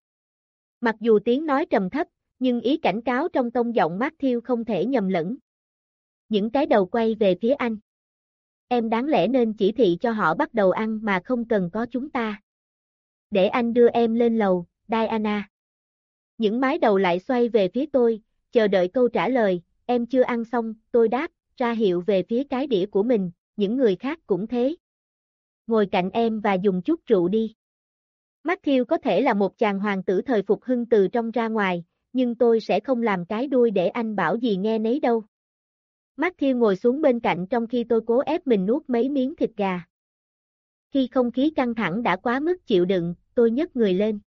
Mặc dù tiếng nói trầm thấp, nhưng ý cảnh cáo trong tông giọng Matthew không thể nhầm lẫn. Những cái đầu quay về phía anh. Em đáng lẽ nên chỉ thị cho họ bắt đầu ăn mà không cần có chúng ta. Để anh đưa em lên lầu, Diana. Những mái đầu lại xoay về phía tôi, chờ đợi câu trả lời, em chưa ăn xong, tôi đáp, ra hiệu về phía cái đĩa của mình, những người khác cũng thế. Ngồi cạnh em và dùng chút rượu đi. Matthew có thể là một chàng hoàng tử thời phục hưng từ trong ra ngoài, nhưng tôi sẽ không làm cái đuôi để anh bảo gì nghe nấy đâu. Matthew ngồi xuống bên cạnh trong khi tôi cố ép mình nuốt mấy miếng thịt gà. Khi không khí căng thẳng đã quá mức chịu đựng, tôi nhấc người lên.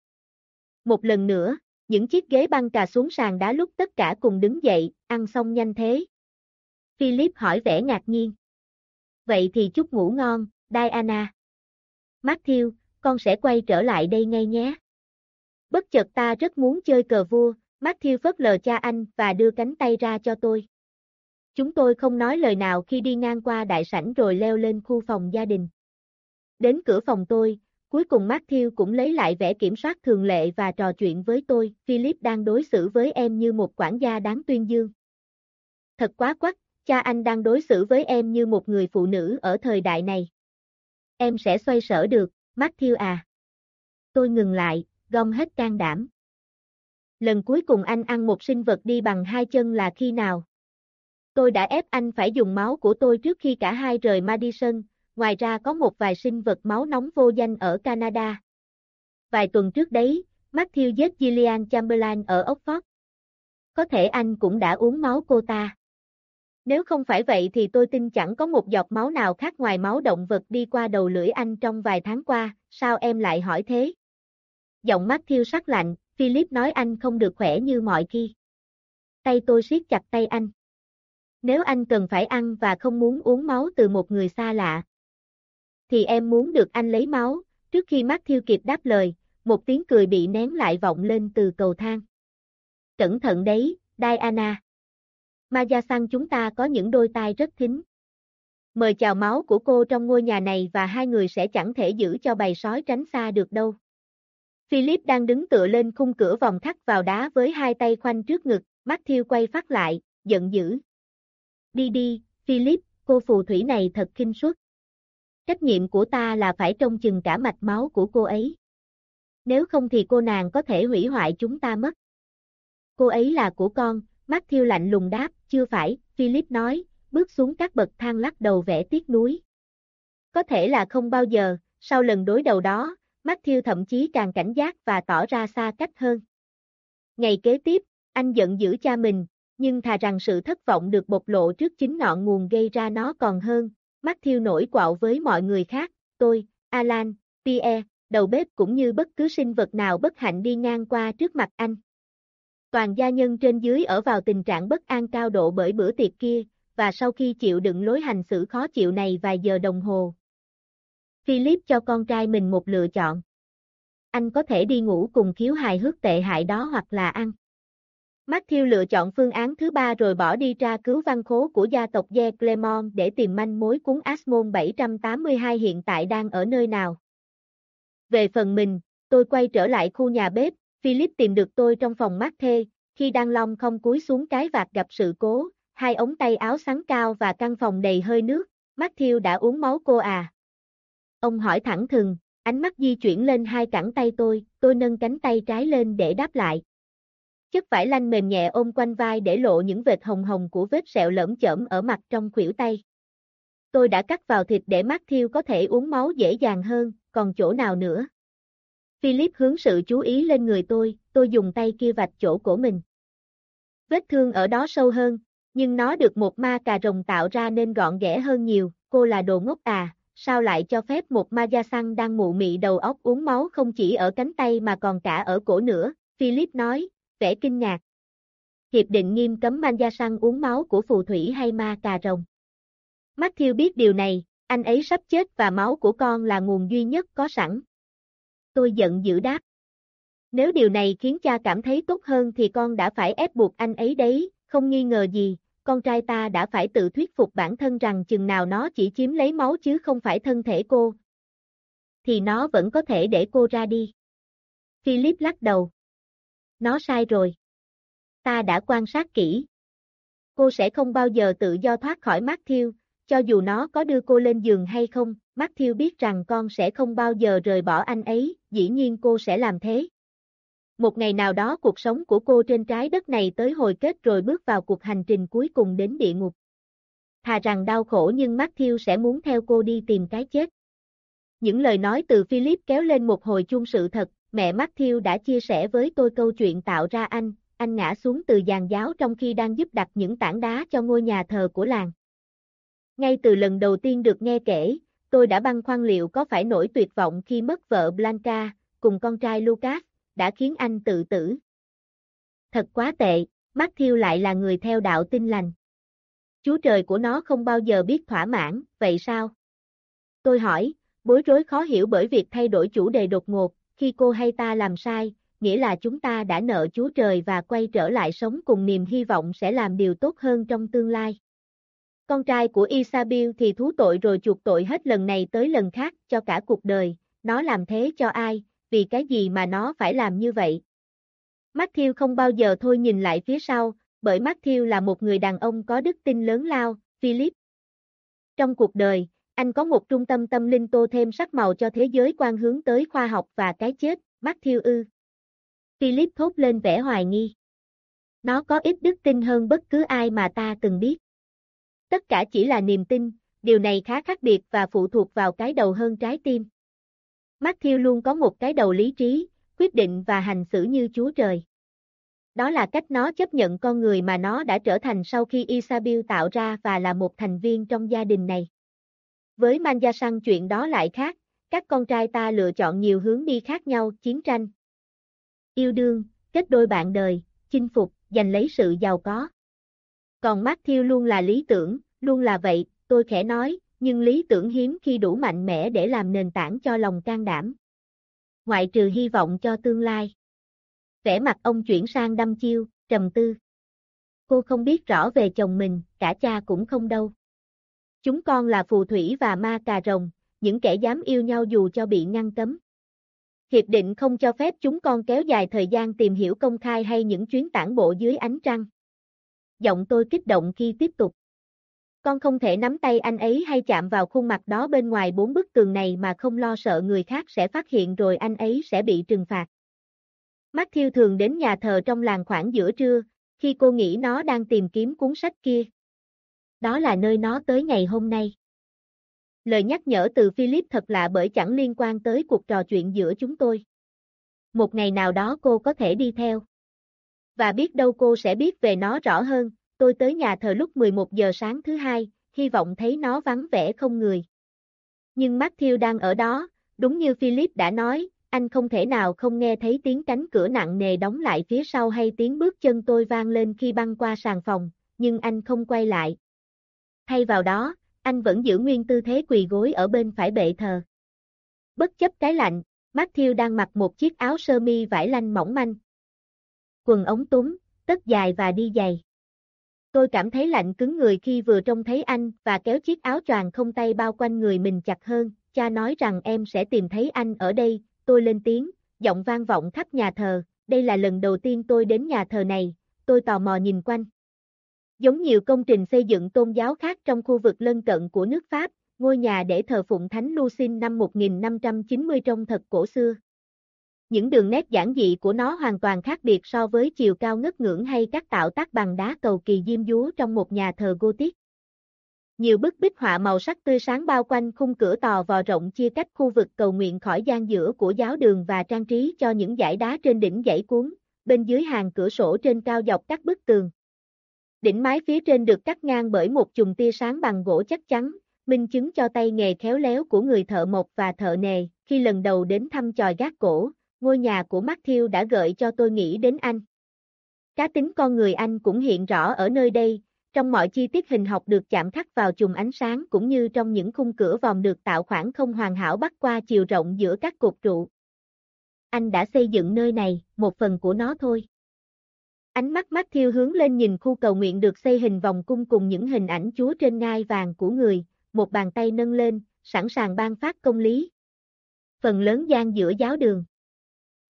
Một lần nữa, những chiếc ghế băng cà xuống sàn đá lúc tất cả cùng đứng dậy, ăn xong nhanh thế. Philip hỏi vẻ ngạc nhiên. Vậy thì chúc ngủ ngon, Diana. Matthew, con sẽ quay trở lại đây ngay nhé. Bất chợt ta rất muốn chơi cờ vua, Matthew phớt lờ cha anh và đưa cánh tay ra cho tôi. Chúng tôi không nói lời nào khi đi ngang qua đại sảnh rồi leo lên khu phòng gia đình. Đến cửa phòng tôi, cuối cùng Matthew cũng lấy lại vẻ kiểm soát thường lệ và trò chuyện với tôi, Philip đang đối xử với em như một quản gia đáng tuyên dương. Thật quá quắc, cha anh đang đối xử với em như một người phụ nữ ở thời đại này. Em sẽ xoay sở được, Matthew à. Tôi ngừng lại, gom hết can đảm. Lần cuối cùng anh ăn một sinh vật đi bằng hai chân là khi nào? Tôi đã ép anh phải dùng máu của tôi trước khi cả hai rời Madison, ngoài ra có một vài sinh vật máu nóng vô danh ở Canada. Vài tuần trước đấy, Matthew giết Gillian Chamberlain ở Oxford. Có thể anh cũng đã uống máu cô ta. Nếu không phải vậy thì tôi tin chẳng có một giọt máu nào khác ngoài máu động vật đi qua đầu lưỡi anh trong vài tháng qua, sao em lại hỏi thế? Giọng Matthew sắc lạnh, Philip nói anh không được khỏe như mọi khi. Tay tôi siết chặt tay anh. Nếu anh cần phải ăn và không muốn uống máu từ một người xa lạ, thì em muốn được anh lấy máu, trước khi Matthew kịp đáp lời, một tiếng cười bị nén lại vọng lên từ cầu thang. Cẩn thận đấy, Diana. Maya-san chúng ta có những đôi tai rất thính. Mời chào máu của cô trong ngôi nhà này và hai người sẽ chẳng thể giữ cho bầy sói tránh xa được đâu. Philip đang đứng tựa lên khung cửa vòng thắt vào đá với hai tay khoanh trước ngực, Matthew quay phát lại, giận dữ. Đi đi, Philip, cô phù thủy này thật kinh suất. Trách nhiệm của ta là phải trông chừng cả mạch máu của cô ấy. Nếu không thì cô nàng có thể hủy hoại chúng ta mất. Cô ấy là của con, Matthew lạnh lùng đáp, chưa phải, Philip nói, bước xuống các bậc thang lắc đầu vẽ tiếc núi. Có thể là không bao giờ, sau lần đối đầu đó, Matthew thậm chí càng cảnh giác và tỏ ra xa cách hơn. Ngày kế tiếp, anh giận dữ cha mình, nhưng thà rằng sự thất vọng được bộc lộ trước chính ngọn nguồn gây ra nó còn hơn. Matthew nổi quạo với mọi người khác, tôi, Alan, Pierre, đầu bếp cũng như bất cứ sinh vật nào bất hạnh đi ngang qua trước mặt anh. Toàn gia nhân trên dưới ở vào tình trạng bất an cao độ bởi bữa tiệc kia, và sau khi chịu đựng lối hành xử khó chịu này vài giờ đồng hồ, Philip cho con trai mình một lựa chọn. Anh có thể đi ngủ cùng khiếu hài hước tệ hại đó hoặc là ăn. Matthew lựa chọn phương án thứ ba rồi bỏ đi tra cứu văn khố của gia tộc Ye Clemon để tìm manh mối cuốn Asmon 782 hiện tại đang ở nơi nào. Về phần mình, tôi quay trở lại khu nhà bếp, Philip tìm được tôi trong phòng mát thê, khi đang long không cúi xuống cái vạt gặp sự cố, hai ống tay áo sáng cao và căn phòng đầy hơi nước, Matthew đã uống máu cô à. Ông hỏi thẳng thừng, ánh mắt di chuyển lên hai cẳng tay tôi, tôi nâng cánh tay trái lên để đáp lại. Chất vải lanh mềm nhẹ ôm quanh vai để lộ những vệt hồng hồng của vết sẹo lởm chởm ở mặt trong khuỷu tay. Tôi đã cắt vào thịt để Matthew có thể uống máu dễ dàng hơn, còn chỗ nào nữa? Philip hướng sự chú ý lên người tôi, tôi dùng tay kia vạch chỗ cổ mình. Vết thương ở đó sâu hơn, nhưng nó được một ma cà rồng tạo ra nên gọn ghẽ hơn nhiều, cô là đồ ngốc à, sao lại cho phép một ma gia xăng đang mụ mị đầu óc uống máu không chỉ ở cánh tay mà còn cả ở cổ nữa, Philip nói, vẻ kinh ngạc. Hiệp định nghiêm cấm ma gia săn uống máu của phù thủy hay ma cà rồng. Matthew biết điều này, anh ấy sắp chết và máu của con là nguồn duy nhất có sẵn. Tôi giận dữ đáp. Nếu điều này khiến cha cảm thấy tốt hơn thì con đã phải ép buộc anh ấy đấy, không nghi ngờ gì, con trai ta đã phải tự thuyết phục bản thân rằng chừng nào nó chỉ chiếm lấy máu chứ không phải thân thể cô. Thì nó vẫn có thể để cô ra đi. Philip lắc đầu. Nó sai rồi. Ta đã quan sát kỹ. Cô sẽ không bao giờ tự do thoát khỏi Matthew, cho dù nó có đưa cô lên giường hay không, Matthew biết rằng con sẽ không bao giờ rời bỏ anh ấy, dĩ nhiên cô sẽ làm thế. Một ngày nào đó cuộc sống của cô trên trái đất này tới hồi kết rồi bước vào cuộc hành trình cuối cùng đến địa ngục. Thà rằng đau khổ nhưng Matthew sẽ muốn theo cô đi tìm cái chết. Những lời nói từ Philip kéo lên một hồi chung sự thật, mẹ Matthew đã chia sẻ với tôi câu chuyện tạo ra anh, anh ngã xuống từ giàn giáo trong khi đang giúp đặt những tảng đá cho ngôi nhà thờ của làng. Ngay từ lần đầu tiên được nghe kể, tôi đã băn khoăn liệu có phải nỗi tuyệt vọng khi mất vợ Blanca, cùng con trai Lucas, đã khiến anh tự tử. Thật quá tệ, Matthew lại là người theo đạo tin lành. Chúa trời của nó không bao giờ biết thỏa mãn, vậy sao? Tôi hỏi, bối rối khó hiểu bởi việc thay đổi chủ đề đột ngột, khi cô hay ta làm sai, nghĩa là chúng ta đã nợ Chúa Trời và quay trở lại sống cùng niềm hy vọng sẽ làm điều tốt hơn trong tương lai. Con trai của Isabel thì thú tội rồi chuộc tội hết lần này tới lần khác cho cả cuộc đời, nó làm thế cho ai, vì cái gì mà nó phải làm như vậy. Matthew không bao giờ thôi nhìn lại phía sau, bởi Matthew là một người đàn ông có đức tin lớn lao, Philip. Trong cuộc đời, anh có một trung tâm tâm linh tô thêm sắc màu cho thế giới quan hướng tới khoa học và cái chết, Matthew ư. Philip thốt lên vẻ hoài nghi. Nó có ít đức tin hơn bất cứ ai mà ta từng biết. Tất cả chỉ là niềm tin, điều này khá khác biệt và phụ thuộc vào cái đầu hơn trái tim. Matthew luôn có một cái đầu lý trí, quyết định và hành xử như Chúa Trời. Đó là cách nó chấp nhận con người mà nó đã trở thành sau khi Isabel tạo ra và là một thành viên trong gia đình này. Với Manja săn chuyện đó lại khác, các con trai ta lựa chọn nhiều hướng đi khác nhau, chiến tranh, yêu đương, kết đôi bạn đời, chinh phục, giành lấy sự giàu có. Còn Matthew luôn là lý tưởng, luôn là vậy, tôi khẽ nói, nhưng lý tưởng hiếm khi đủ mạnh mẽ để làm nền tảng cho lòng can đảm. Ngoại trừ hy vọng cho tương lai. Vẻ mặt ông chuyển sang đăm chiêu, trầm tư. Cô không biết rõ về chồng mình, cả cha cũng không đâu. Chúng con là phù thủy và ma cà rồng, những kẻ dám yêu nhau dù cho bị ngăn cấm. Hiệp định không cho phép chúng con kéo dài thời gian tìm hiểu công khai hay những chuyến tản bộ dưới ánh trăng. Giọng tôi kích động khi tiếp tục. Con không thể nắm tay anh ấy hay chạm vào khuôn mặt đó bên ngoài bốn bức tường này mà không lo sợ người khác sẽ phát hiện rồi anh ấy sẽ bị trừng phạt. Matthew thường đến nhà thờ trong làng khoảng giữa trưa, khi cô nghĩ nó đang tìm kiếm cuốn sách kia. Đó là nơi nó tới ngày hôm nay. Lời nhắc nhở từ Philip thật lạ bởi chẳng liên quan tới cuộc trò chuyện giữa chúng tôi. Một ngày nào đó cô có thể đi theo. Và biết đâu cô sẽ biết về nó rõ hơn, tôi tới nhà thờ lúc 11 giờ sáng thứ hai, hy vọng thấy nó vắng vẻ không người. Nhưng Matthew đang ở đó, đúng như Philip đã nói, anh không thể nào không nghe thấy tiếng cánh cửa nặng nề đóng lại phía sau hay tiếng bước chân tôi vang lên khi băng qua sàn phòng, nhưng anh không quay lại. Thay vào đó, anh vẫn giữ nguyên tư thế quỳ gối ở bên phải bệ thờ. Bất chấp cái lạnh, Matthew đang mặc một chiếc áo sơ mi vải lanh mỏng manh. Quần ống túm tất dài và đi giày. Tôi cảm thấy lạnh cứng người khi vừa trông thấy anh và kéo chiếc áo choàng không tay bao quanh người mình chặt hơn. Cha nói rằng em sẽ tìm thấy anh ở đây, tôi lên tiếng, giọng vang vọng khắp nhà thờ. Đây là lần đầu tiên tôi đến nhà thờ này, tôi tò mò nhìn quanh. Giống nhiều công trình xây dựng tôn giáo khác trong khu vực lân cận của nước Pháp, ngôi nhà để thờ phụng Thánh Lucin năm 1590 trông thật cổ xưa. Những đường nét giản dị của nó hoàn toàn khác biệt so với chiều cao ngất ngưỡng hay các tạo tác bằng đá cầu kỳ diêm dúa trong một nhà thờ Gothic. Nhiều bức bích họa màu sắc tươi sáng bao quanh khung cửa tò vò rộng chia cách khu vực cầu nguyện khỏi gian giữa của giáo đường và trang trí cho những dải đá trên đỉnh dãy cuốn, bên dưới hàng cửa sổ trên cao dọc các bức tường. Đỉnh mái phía trên được cắt ngang bởi một chùm tia sáng bằng gỗ chắc chắn, minh chứng cho tay nghề khéo léo của người thợ mộc và thợ nề. Khi lần đầu đến thăm tròi gác cổ, ngôi nhà của Matthew đã gợi cho tôi nghĩ đến anh. Cá tính con người anh cũng hiện rõ ở nơi đây, trong mọi chi tiết hình học được chạm khắc vào chùm ánh sáng cũng như trong những khung cửa vòm được tạo khoảng không hoàn hảo bắt qua chiều rộng giữa các cột trụ. Anh đã xây dựng nơi này, một phần của nó thôi. Ánh mắt Matthew hướng lên nhìn khu cầu nguyện được xây hình vòng cung cùng những hình ảnh Chúa trên ngai vàng của người, một bàn tay nâng lên, sẵn sàng ban phát công lý. Phần lớn gian giữa giáo đường.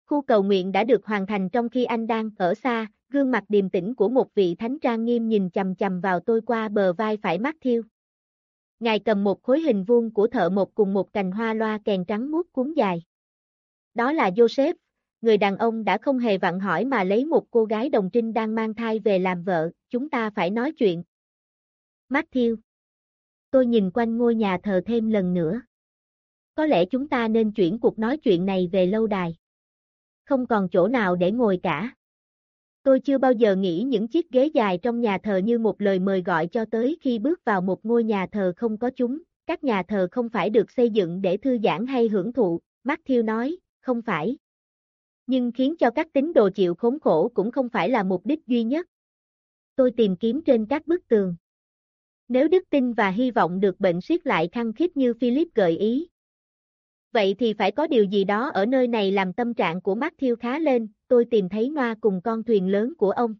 Khu cầu nguyện đã được hoàn thành trong khi anh đang ở xa, gương mặt điềm tĩnh của một vị thánh trang nghiêm nhìn chầm chầm vào tôi qua bờ vai phải mắt thiêu. Ngài cầm một khối hình vuông của thợ một cùng một cành hoa loa kèn trắng muốt cuốn dài. Đó là Joseph, người đàn ông đã không hề vặn hỏi mà lấy một cô gái đồng trinh đang mang thai về làm vợ, chúng ta phải nói chuyện. Matthew. Tôi nhìn quanh ngôi nhà thờ thêm lần nữa. Có lẽ chúng ta nên chuyển cuộc nói chuyện này về lâu đài không còn chỗ nào để ngồi cả. Tôi chưa bao giờ nghĩ những chiếc ghế dài trong nhà thờ như một lời mời gọi cho tới khi bước vào một ngôi nhà thờ không có chúng. Các nhà thờ không phải được xây dựng để thư giãn hay hưởng thụ, Matthew nói, không phải. Nhưng khiến cho các tín đồ chịu khốn khổ cũng không phải là mục đích duy nhất. Tôi tìm kiếm trên các bức tường. Nếu đức tin và hy vọng được bệnh siết lại khăng khít như Philip gợi ý, Vậy thì phải có điều gì đó ở nơi này làm tâm trạng của Matthew khá lên, tôi tìm thấy Noa cùng con thuyền lớn của ông.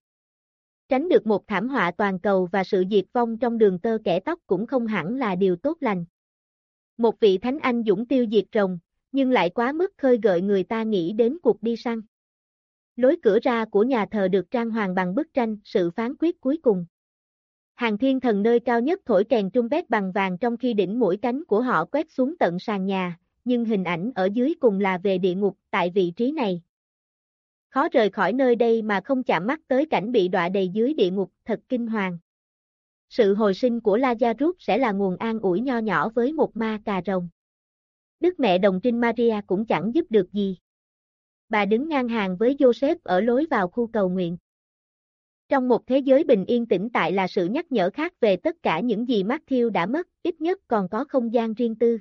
Tránh được một thảm họa toàn cầu và sự diệt vong trong đường tơ kẻ tóc cũng không hẳn là điều tốt lành. Một vị thánh anh dũng tiêu diệt rồng, nhưng lại quá mức khơi gợi người ta nghĩ đến cuộc đi săn. Lối cửa ra của nhà thờ được trang hoàng bằng bức tranh sự phán quyết cuối cùng. Hàng thiên thần nơi cao nhất thổi kèn trung bét bằng vàng trong khi đỉnh mũi cánh của họ quét xuống tận sàn nhà, nhưng hình ảnh ở dưới cùng là về địa ngục tại vị trí này. Khó rời khỏi nơi đây mà không chạm mắt tới cảnh bị đọa đầy dưới địa ngục, thật kinh hoàng. Sự hồi sinh của Lazarus sẽ là nguồn an ủi nho nhỏ với một ma cà rồng. Đức mẹ đồng trinh Maria cũng chẳng giúp được gì. Bà đứng ngang hàng với Joseph ở lối vào khu cầu nguyện. Trong một thế giới bình yên tĩnh tại là sự nhắc nhở khác về tất cả những gì Matthew đã mất, ít nhất còn có không gian riêng tư.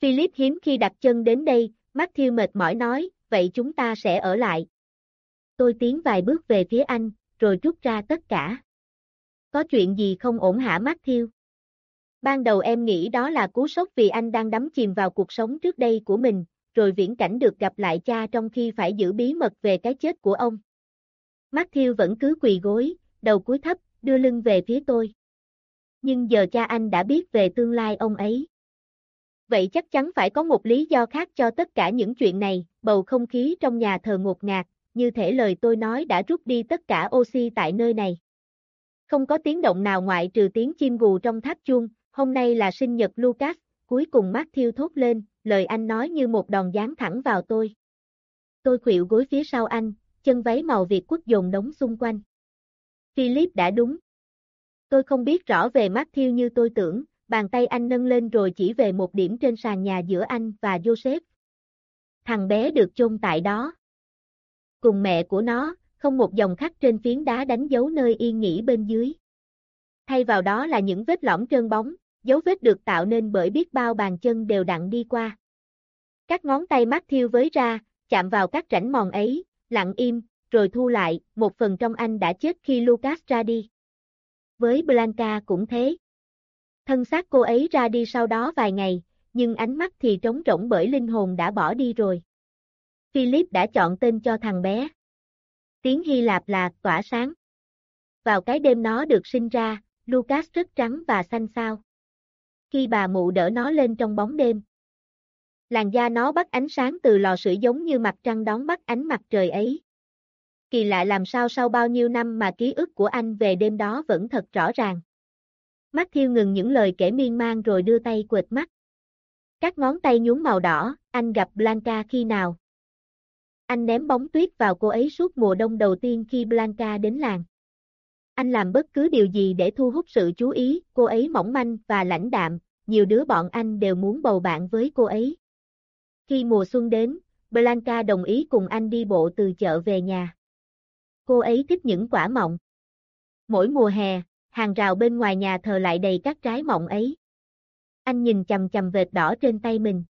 Philip hiếm khi đặt chân đến đây, Matthew mệt mỏi nói, vậy chúng ta sẽ ở lại. Tôi tiến vài bước về phía anh, rồi rút ra tất cả. Có chuyện gì không ổn hả Matthew? Ban đầu em nghĩ đó là cú sốc vì anh đang đắm chìm vào cuộc sống trước đây của mình, rồi viễn cảnh được gặp lại cha trong khi phải giữ bí mật về cái chết của ông. Matthew vẫn cứ quỳ gối, đầu cúi thấp, đưa lưng về phía tôi. Nhưng giờ cha anh đã biết về tương lai ông ấy vậy chắc chắn phải có một lý do khác cho tất cả những chuyện này, bầu không khí trong nhà thờ ngột ngạt, như thể lời tôi nói đã rút đi tất cả oxy tại nơi này. Không có tiếng động nào ngoại trừ tiếng chim gù trong tháp chuông, hôm nay là sinh nhật Lucas, cuối cùng Matthew thốt lên, lời anh nói như một đòn giáng thẳng vào tôi. Tôi khuỵu gối phía sau anh, chân váy màu Việt quốc dồn đống xung quanh. Philip đã đúng. Tôi không biết rõ về Matthew như tôi tưởng, bàn tay anh nâng lên rồi chỉ về một điểm trên sàn nhà giữa anh và Joseph. Thằng bé được chôn tại đó. Cùng mẹ của nó, không một dòng khắc trên phiến đá đánh dấu nơi yên nghỉ bên dưới. Thay vào đó là những vết lõm trơn bóng, dấu vết được tạo nên bởi biết bao bàn chân đều đặn đi qua. Các ngón tay mắt thiêu với ra, chạm vào các rãnh mòn ấy, lặng im, rồi thu lại, một phần trong anh đã chết khi Lucas ra đi. Với Blanca cũng thế. Thân xác cô ấy ra đi sau đó vài ngày, nhưng ánh mắt thì trống rỗng bởi linh hồn đã bỏ đi rồi. Philip đã chọn tên cho thằng bé. Tiếng Hy Lạp là tỏa sáng. Vào cái đêm nó được sinh ra, Lucas rất trắng và xanh xao. Khi bà mụ đỡ nó lên trong bóng đêm, làn da nó bắt ánh sáng từ lò sưởi giống như mặt trăng đón bắt ánh mặt trời ấy. Kỳ lạ làm sao sau bao nhiêu năm mà ký ức của anh về đêm đó vẫn thật rõ ràng. Matthew ngừng những lời kể miên man rồi đưa tay quệt mắt. Các ngón tay nhuốm màu đỏ, anh gặp Blanca khi nào? Anh ném bóng tuyết vào cô ấy suốt mùa đông đầu tiên khi Blanca đến làng. Anh làm bất cứ điều gì để thu hút sự chú ý, cô ấy mỏng manh và lãnh đạm, nhiều đứa bọn anh đều muốn bầu bạn với cô ấy. Khi mùa xuân đến, Blanca đồng ý cùng anh đi bộ từ chợ về nhà. Cô ấy thích những quả mọng. Mỗi mùa hè, hàng rào bên ngoài nhà thờ lại đầy các trái mọng ấy. Anh nhìn chầm chầm vệt đỏ trên tay mình.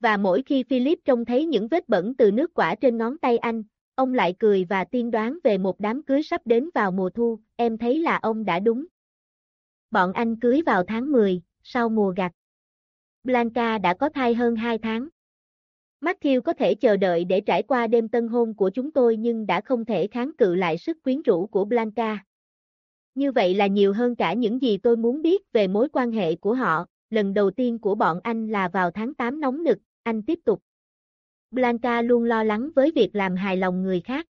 Và mỗi khi Philip trông thấy những vết bẩn từ nước quả trên ngón tay anh, ông lại cười và tiên đoán về một đám cưới sắp đến vào mùa thu, em thấy là ông đã đúng. Bọn anh cưới vào tháng 10, sau mùa gặt. Blanca đã có thai hơn 2 tháng. Matthew có thể chờ đợi để trải qua đêm tân hôn của chúng tôi nhưng đã không thể kháng cự lại sức quyến rũ của Blanca. Như vậy là nhiều hơn cả những gì tôi muốn biết về mối quan hệ của họ, lần đầu tiên của bọn anh là vào tháng 8 nóng nực, anh tiếp tục. Blanca luôn lo lắng với việc làm hài lòng người khác.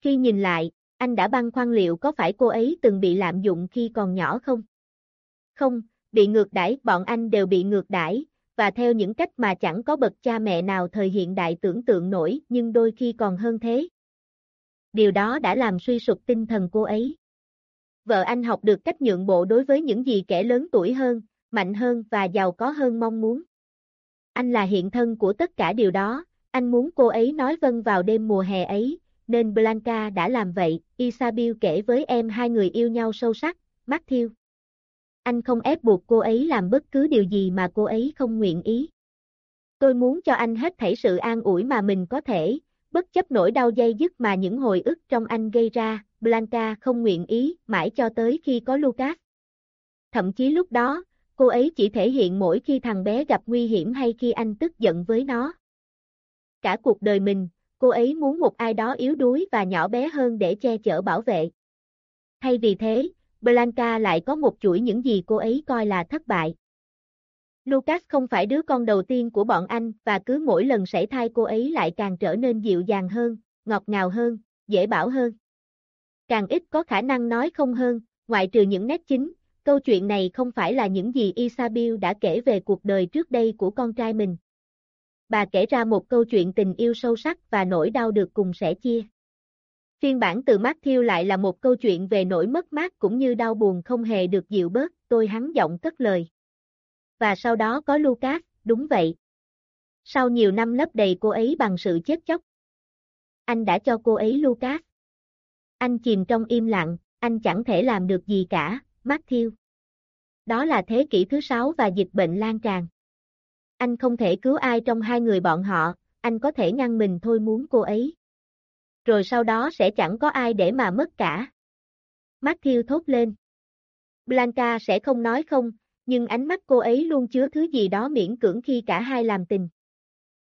Khi nhìn lại, anh đã băn khoăn liệu có phải cô ấy từng bị lạm dụng khi còn nhỏ không? Không, bị ngược đãi, bọn anh đều bị ngược đãi, và theo những cách mà chẳng có bậc cha mẹ nào thời hiện đại tưởng tượng nổi, nhưng đôi khi còn hơn thế. Điều đó đã làm suy sụp tinh thần cô ấy. Vợ anh học được cách nhượng bộ đối với những gì kẻ lớn tuổi hơn, mạnh hơn và giàu có hơn mong muốn. Anh là hiện thân của tất cả điều đó, anh muốn cô ấy nói vâng vào đêm mùa hè ấy, nên Blanca đã làm vậy, Isabel kể với em hai người yêu nhau sâu sắc, Matthew. Anh không ép buộc cô ấy làm bất cứ điều gì mà cô ấy không nguyện ý. Tôi muốn cho anh hết thảy sự an ủi mà mình có thể, bất chấp nỗi đau dây dứt mà những hồi ức trong anh gây ra, Blanca không nguyện ý, mãi cho tới khi có Lucas. Thậm chí lúc đó, cô ấy chỉ thể hiện mỗi khi thằng bé gặp nguy hiểm hay khi anh tức giận với nó. Cả cuộc đời mình, cô ấy muốn một ai đó yếu đuối và nhỏ bé hơn để che chở bảo vệ. Thay vì thế, Blanca lại có một chuỗi những gì cô ấy coi là thất bại. Lucas không phải đứa con đầu tiên của bọn anh và cứ mỗi lần sảy thai cô ấy lại càng trở nên dịu dàng hơn, ngọt ngào hơn, dễ bảo hơn. Càng ít có khả năng nói không hơn, ngoại trừ những nét chính, câu chuyện này không phải là những gì Isabel đã kể về cuộc đời trước đây của con trai mình. Bà kể ra một câu chuyện tình yêu sâu sắc và nỗi đau được cùng sẻ chia. Phiên bản từ Matthew lại là một câu chuyện về nỗi mất mát cũng như đau buồn không hề được dịu bớt, tôi hắn giọng cất lời. Và sau đó có Lucas, đúng vậy. Sau nhiều năm lấp đầy cô ấy bằng sự chết chóc. Anh đã cho cô ấy Lucas. Anh chìm trong im lặng, anh chẳng thể làm được gì cả, Matthew. Đó là thế kỷ thứ sáu và dịch bệnh lan tràn. Anh không thể cứu ai trong hai người bọn họ, anh có thể ngăn mình thôi muốn cô ấy rồi sau đó sẽ chẳng có ai để mà mất cả. Matthew thốt lên. Blanca sẽ không nói không, nhưng ánh mắt cô ấy luôn chứa thứ gì đó miễn cưỡng khi cả hai làm tình.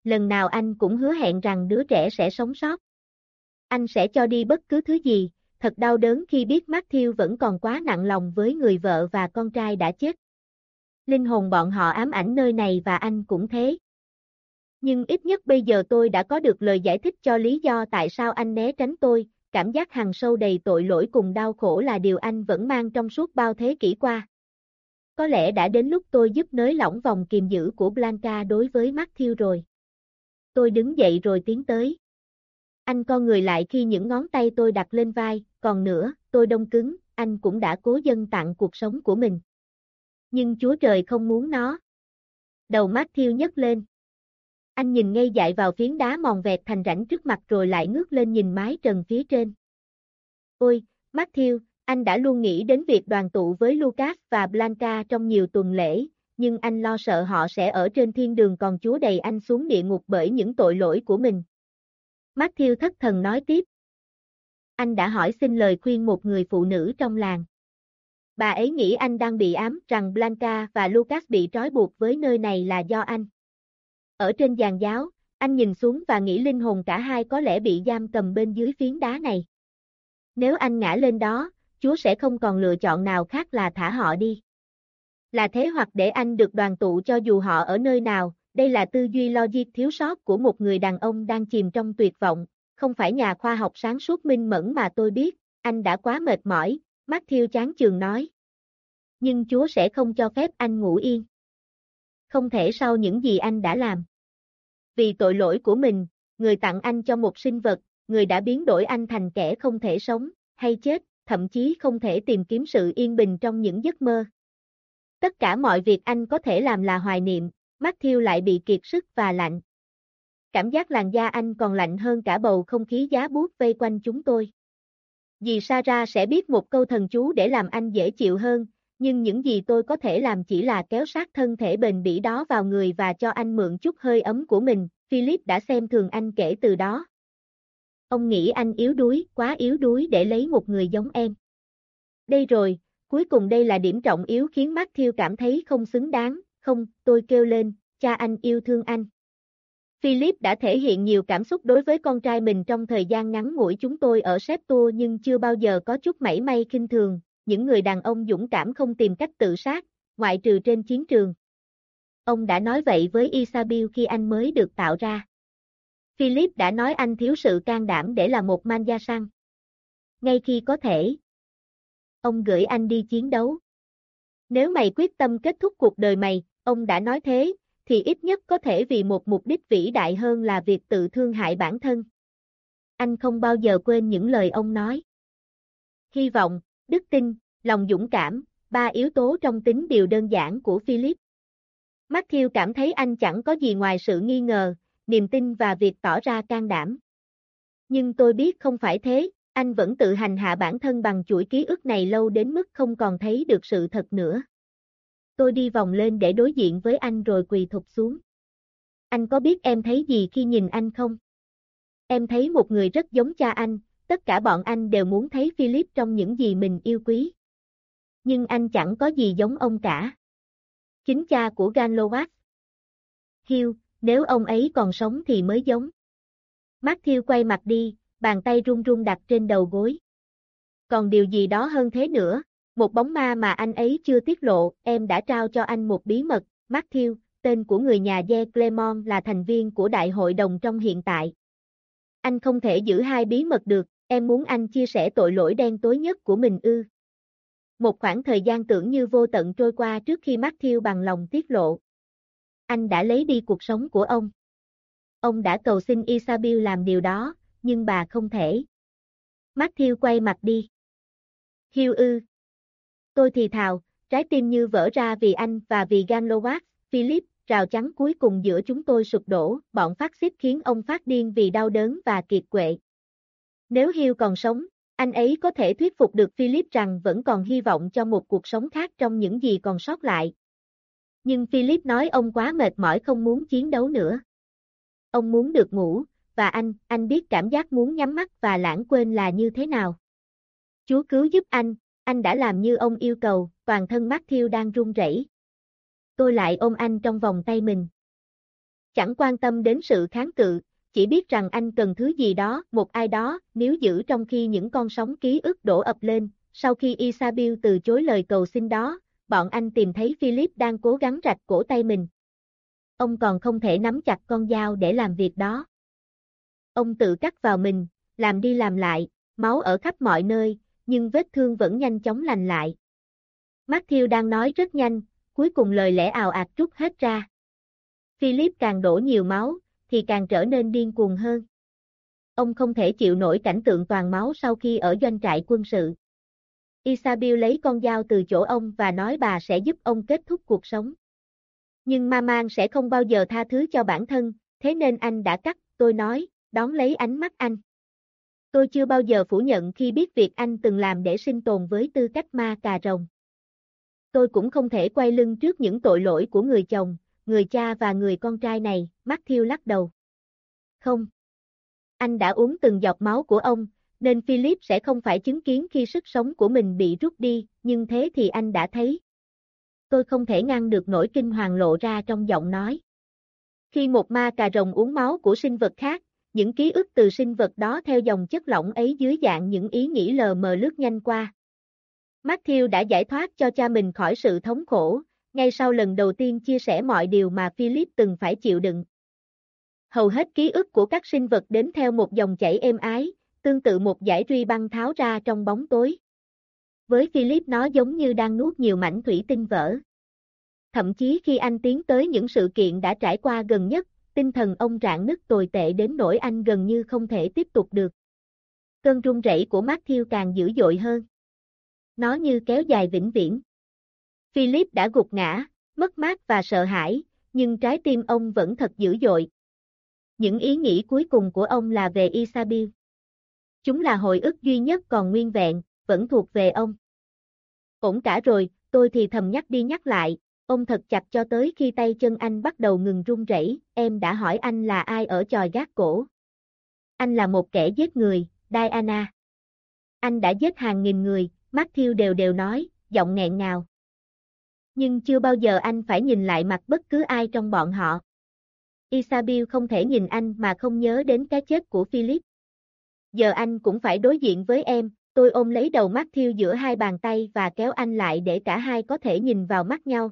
Lần nào anh cũng hứa hẹn rằng đứa trẻ sẽ sống sót. Anh sẽ cho đi bất cứ thứ gì, thật đau đớn khi biết Matthew vẫn còn quá nặng lòng với người vợ và con trai đã chết. Linh hồn bọn họ ám ảnh nơi này và anh cũng thế. Nhưng ít nhất bây giờ tôi đã có được lời giải thích cho lý do tại sao anh né tránh tôi, cảm giác hằng sâu đầy tội lỗi cùng đau khổ là điều anh vẫn mang trong suốt bao thế kỷ qua. Có lẽ đã đến lúc tôi giúp nới lỏng vòng kiềm giữ của Blanca đối với Matthew rồi. Tôi đứng dậy rồi tiến tới. Anh co người lại khi những ngón tay tôi đặt lên vai, còn nữa, tôi đông cứng, anh cũng đã cố dân tặng cuộc sống của mình. Nhưng Chúa Trời không muốn nó. Đầu Matthew nhấc lên. Anh nhìn ngay dại vào phiến đá mòn vẹt thành rãnh trước mặt rồi lại ngước lên nhìn mái trần phía trên. Ôi, Matthew, anh đã luôn nghĩ đến việc đoàn tụ với Lucas và Blanca trong nhiều tuần lễ, nhưng anh lo sợ họ sẽ ở trên thiên đường còn Chúa đầy anh xuống địa ngục bởi những tội lỗi của mình. Matthew thất thần nói tiếp. Anh đã hỏi xin lời khuyên một người phụ nữ trong làng. Bà ấy nghĩ anh đang bị ám rằng Blanca và Lucas bị trói buộc với nơi này là do anh. Ở trên giàn giáo, anh nhìn xuống và nghĩ linh hồn cả hai có lẽ bị giam cầm bên dưới phiến đá này. Nếu anh ngã lên đó, Chúa sẽ không còn lựa chọn nào khác là thả họ đi. Là thế hoặc để anh được đoàn tụ cho dù họ ở nơi nào, đây là tư duy logic thiếu sót của một người đàn ông đang chìm trong tuyệt vọng, không phải nhà khoa học sáng suốt minh mẫn mà tôi biết, anh đã quá mệt mỏi, Matthew chán chường nói. Nhưng Chúa sẽ không cho phép anh ngủ yên. Không thể sau những gì anh đã làm. Vì tội lỗi của mình, người tặng anh cho một sinh vật, người đã biến đổi anh thành kẻ không thể sống, hay chết, thậm chí không thể tìm kiếm sự yên bình trong những giấc mơ. Tất cả mọi việc anh có thể làm là hoài niệm, Matthew lại bị kiệt sức và lạnh. Cảm giác làn da anh còn lạnh hơn cả bầu không khí giá buốt vây quanh chúng tôi. Dì Sarah sẽ biết một câu thần chú để làm anh dễ chịu hơn, nhưng những gì tôi có thể làm chỉ là kéo sát thân thể bền bỉ đó vào người và cho anh mượn chút hơi ấm của mình, Philip đã xem thường anh kể từ đó. Ông nghĩ anh yếu đuối, quá yếu đuối để lấy một người giống em. Đây rồi, cuối cùng đây là điểm trọng yếu khiến Matthew cảm thấy không xứng đáng, không, tôi kêu lên, cha anh yêu thương anh. Philip đã thể hiện nhiều cảm xúc đối với con trai mình trong thời gian ngắn ngủi chúng tôi ở Septo, nhưng chưa bao giờ có chút mảy may kinh thường, những người đàn ông dũng cảm không tìm cách tự sát, ngoại trừ trên chiến trường. Ông đã nói vậy với Isabel khi anh mới được tạo ra. Philip đã nói anh thiếu sự can đảm để là một man gia săn. Ngay khi có thể. Ông gửi anh đi chiến đấu. Nếu mày quyết tâm kết thúc cuộc đời mày, ông đã nói thế, thì ít nhất có thể vì một mục đích vĩ đại hơn là việc tự thương hại bản thân. Anh không bao giờ quên những lời ông nói. Hy vọng, đức tin, lòng dũng cảm, ba yếu tố trong tính điều đơn giản của Philip. Matthew cảm thấy anh chẳng có gì ngoài sự nghi ngờ, niềm tin và việc tỏ ra can đảm. Nhưng tôi biết không phải thế, anh vẫn tự hành hạ bản thân bằng chuỗi ký ức này lâu đến mức không còn thấy được sự thật nữa. Tôi đi vòng lên để đối diện với anh rồi quỳ thụp xuống. Anh có biết em thấy gì khi nhìn anh không? Em thấy một người rất giống cha anh, tất cả bọn anh đều muốn thấy Philip trong những gì mình yêu quý. Nhưng anh chẳng có gì giống ông cả. Chính cha của Ganlowatt. Hugh, nếu ông ấy còn sống thì mới giống. Matthew quay mặt đi, bàn tay run run đặt trên đầu gối. Còn điều gì đó hơn thế nữa, một bóng ma mà anh ấy chưa tiết lộ, em đã trao cho anh một bí mật, Matthew, tên của người nhà Ye Clemon là thành viên của đại hội đồng trong hiện tại. Anh không thể giữ hai bí mật được, em muốn anh chia sẻ tội lỗi đen tối nhất của mình ư. Một khoảng thời gian tưởng như vô tận trôi qua trước khi Matthew bằng lòng tiết lộ. Anh đã lấy đi cuộc sống của ông. Ông đã cầu xin Isabel làm điều đó, nhưng bà không thể. Matthew quay mặt đi. Hiu ư. Tôi thì thào, trái tim như vỡ ra vì anh và vì Ganlowatt, Philip, rào chắn cuối cùng giữa chúng tôi sụp đổ, bọn phát xít khiến ông phát điên vì đau đớn và kiệt quệ. Nếu Hill còn sống, anh ấy có thể thuyết phục được Philip rằng vẫn còn hy vọng cho một cuộc sống khác trong những gì còn sót lại. Nhưng Philip nói ông quá mệt mỏi không muốn chiến đấu nữa. Ông muốn được ngủ, và anh, anh biết cảm giác muốn nhắm mắt và lãng quên là như thế nào. Chúa cứu giúp anh, anh đã làm như ông yêu cầu, toàn thân Matthew đang run rẩy. Tôi lại ôm anh trong vòng tay mình. Chẳng quan tâm đến sự kháng cự, chỉ biết rằng anh cần thứ gì đó, một ai đó, nếu giữ trong khi những con sóng ký ức đổ ập lên, sau khi Isabel từ chối lời cầu xin đó, bọn anh tìm thấy Philip đang cố gắng rạch cổ tay mình. Ông còn không thể nắm chặt con dao để làm việc đó. Ông tự cắt vào mình, làm đi làm lại, máu ở khắp mọi nơi, nhưng vết thương vẫn nhanh chóng lành lại. Matthew đang nói rất nhanh, cuối cùng lời lẽ ào ạt trút hết ra. Philip càng đổ nhiều máu, thì càng trở nên điên cuồng hơn. Ông không thể chịu nổi cảnh tượng toàn máu sau khi ở doanh trại quân sự. Isabel lấy con dao từ chỗ ông và nói bà sẽ giúp ông kết thúc cuộc sống. Nhưng Maman sẽ không bao giờ tha thứ cho bản thân, thế nên anh đã cắt, tôi nói, đón lấy ánh mắt anh. Tôi chưa bao giờ phủ nhận khi biết việc anh từng làm để sinh tồn với tư cách ma cà rồng. Tôi cũng không thể quay lưng trước những tội lỗi của người chồng, người cha và người con trai này, Matthew lắc đầu. Không. Anh đã uống từng giọt máu của ông, nên Philip sẽ không phải chứng kiến khi sức sống của mình bị rút đi, nhưng thế thì anh đã thấy. Tôi không thể ngăn được nỗi kinh hoàng lộ ra trong giọng nói. Khi một ma cà rồng uống máu của sinh vật khác, những ký ức từ sinh vật đó theo dòng chất lỏng ấy dưới dạng những ý nghĩ lờ mờ lướt nhanh qua. Matthew đã giải thoát cho cha mình khỏi sự thống khổ, ngay sau lần đầu tiên chia sẻ mọi điều mà Philip từng phải chịu đựng. Hầu hết ký ức của các sinh vật đến theo một dòng chảy êm ái, tương tự một giải truy băng tháo ra trong bóng tối. Với Philip nó giống như đang nuốt nhiều mảnh thủy tinh vỡ. Thậm chí khi anh tiến tới những sự kiện đã trải qua gần nhất, tinh thần ông rạn nứt tồi tệ đến nỗi anh gần như không thể tiếp tục được. Cơn run rẩy của Matthew càng dữ dội hơn. Nó như kéo dài vĩnh viễn. Philip đã gục ngã, mất mát và sợ hãi, nhưng trái tim ông vẫn thật dữ dội. Những ý nghĩ cuối cùng của ông là về Isabel. Chúng là hồi ức duy nhất còn nguyên vẹn, vẫn thuộc về ông. Ổn cả rồi, tôi thì thầm nhắc đi nhắc lại, ông thật chặt cho tới khi tay chân anh bắt đầu ngừng run rẩy, em đã hỏi anh là ai ở tròi gác cổ. Anh là một kẻ giết người, Diana. Anh đã giết hàng nghìn người, Matthew đều đều nói, giọng nghẹn ngào. Nhưng chưa bao giờ anh phải nhìn lại mặt bất cứ ai trong bọn họ. Isabel không thể nhìn anh mà không nhớ đến cái chết của Philip. Giờ anh cũng phải đối diện với em, tôi ôm lấy đầu Matthew giữa hai bàn tay và kéo anh lại để cả hai có thể nhìn vào mắt nhau.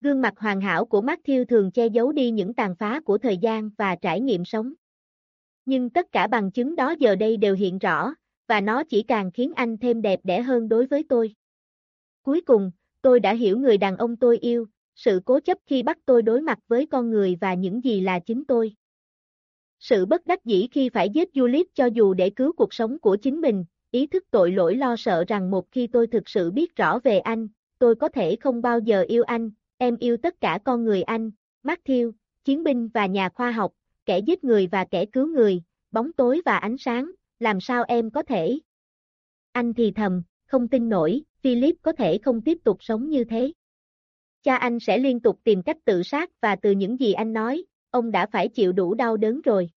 Gương mặt hoàn hảo của Matthew thường che giấu đi những tàn phá của thời gian và trải nghiệm sống. Nhưng tất cả bằng chứng đó giờ đây đều hiện rõ, và nó chỉ càng khiến anh thêm đẹp đẽ hơn đối với tôi. Cuối cùng, tôi đã hiểu người đàn ông tôi yêu, sự cố chấp khi bắt tôi đối mặt với con người và những gì là chính tôi. Sự bất đắc dĩ khi phải giết Juliet cho dù để cứu cuộc sống của chính mình, ý thức tội lỗi lo sợ rằng một khi tôi thực sự biết rõ về anh, tôi có thể không bao giờ yêu anh, em yêu tất cả con người anh, Matthew, chiến binh và nhà khoa học, kẻ giết người và kẻ cứu người, bóng tối và ánh sáng, làm sao em có thể? Anh thì thầm, không tin nổi, Philip có thể không tiếp tục sống như thế. Cha anh sẽ liên tục tìm cách tự sát và từ những gì anh nói, ông đã phải chịu đủ đau đớn rồi.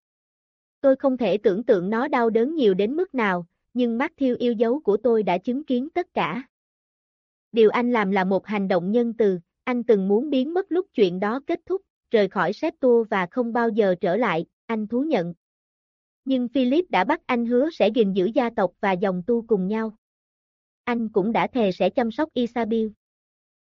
Tôi không thể tưởng tượng nó đau đớn nhiều đến mức nào, nhưng Matthew yêu dấu của tôi đã chứng kiến tất cả. Điều anh làm là một hành động nhân từ, anh từng muốn biến mất lúc chuyện đó kết thúc, rời khỏi Septua và không bao giờ trở lại, anh thú nhận. Nhưng Philip đã bắt anh hứa sẽ gìn giữ gia tộc và dòng tu cùng nhau. Anh cũng đã thề sẽ chăm sóc Isabel.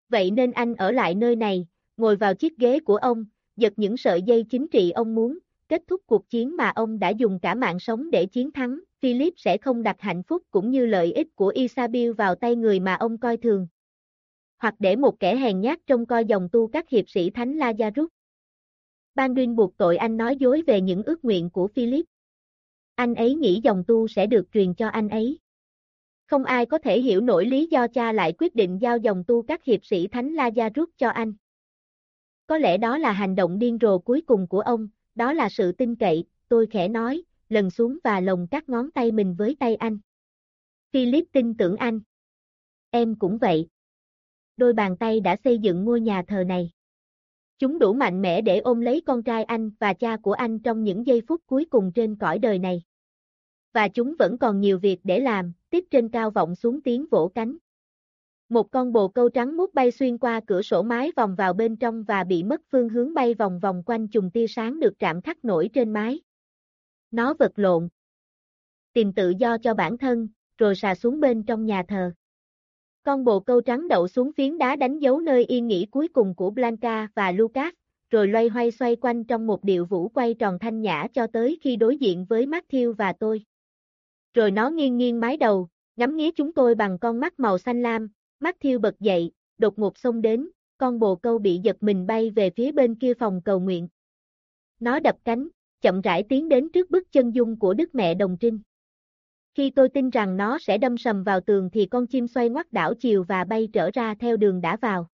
Vậy nên anh ở lại nơi này, ngồi vào chiếc ghế của ông, giật những sợi dây chính trị ông muốn, kết thúc cuộc chiến mà ông đã dùng cả mạng sống để chiến thắng, Philip sẽ không đặt hạnh phúc cũng như lợi ích của Isabel vào tay người mà ông coi thường. Hoặc để một kẻ hèn nhát trông coi dòng tu các hiệp sĩ Thánh Lazarus. Baldwin buộc tội anh nói dối về những ước nguyện của Philip. Anh ấy nghĩ dòng tu sẽ được truyền cho anh ấy. Không ai có thể hiểu nổi lý do cha lại quyết định giao dòng tu các hiệp sĩ Thánh Lazarus cho anh. Có lẽ đó là hành động điên rồ cuối cùng của ông, đó là sự tin cậy, tôi khẽ nói, lần xuống và lồng các ngón tay mình với tay anh. Philip tin tưởng anh. Em cũng vậy. Đôi bàn tay đã xây dựng ngôi nhà thờ này. Chúng đủ mạnh mẽ để ôm lấy con trai anh và cha của anh trong những giây phút cuối cùng trên cõi đời này. Và chúng vẫn còn nhiều việc để làm, tiếp trên cao vọng xuống tiếng vỗ cánh. Một con bồ câu trắng mút bay xuyên qua cửa sổ mái vòng vào bên trong và bị mất phương hướng bay vòng vòng quanh chùm tia sáng được trạm khắc nổi trên mái. Nó vật lộn. Tìm tự do cho bản thân, rồi xà xuống bên trong nhà thờ. Con bồ câu trắng đậu xuống phiến đá đánh dấu nơi yên nghỉ cuối cùng của Blanca và Lucas, rồi loay hoay xoay quanh trong một điệu vũ quay tròn thanh nhã cho tới khi đối diện với Matthew và tôi. Rồi nó nghiêng nghiêng mái đầu, ngắm nghía chúng tôi bằng con mắt màu xanh lam, Mắt thiêu bật dậy, đột ngột xông đến, con bồ câu bị giật mình bay về phía bên kia phòng cầu nguyện. Nó đập cánh, chậm rãi tiến đến trước bức chân dung của Đức Mẹ Đồng Trinh. Khi tôi tin rằng nó sẽ đâm sầm vào tường thì con chim xoay ngoắt đảo chiều và bay trở ra theo đường đã vào.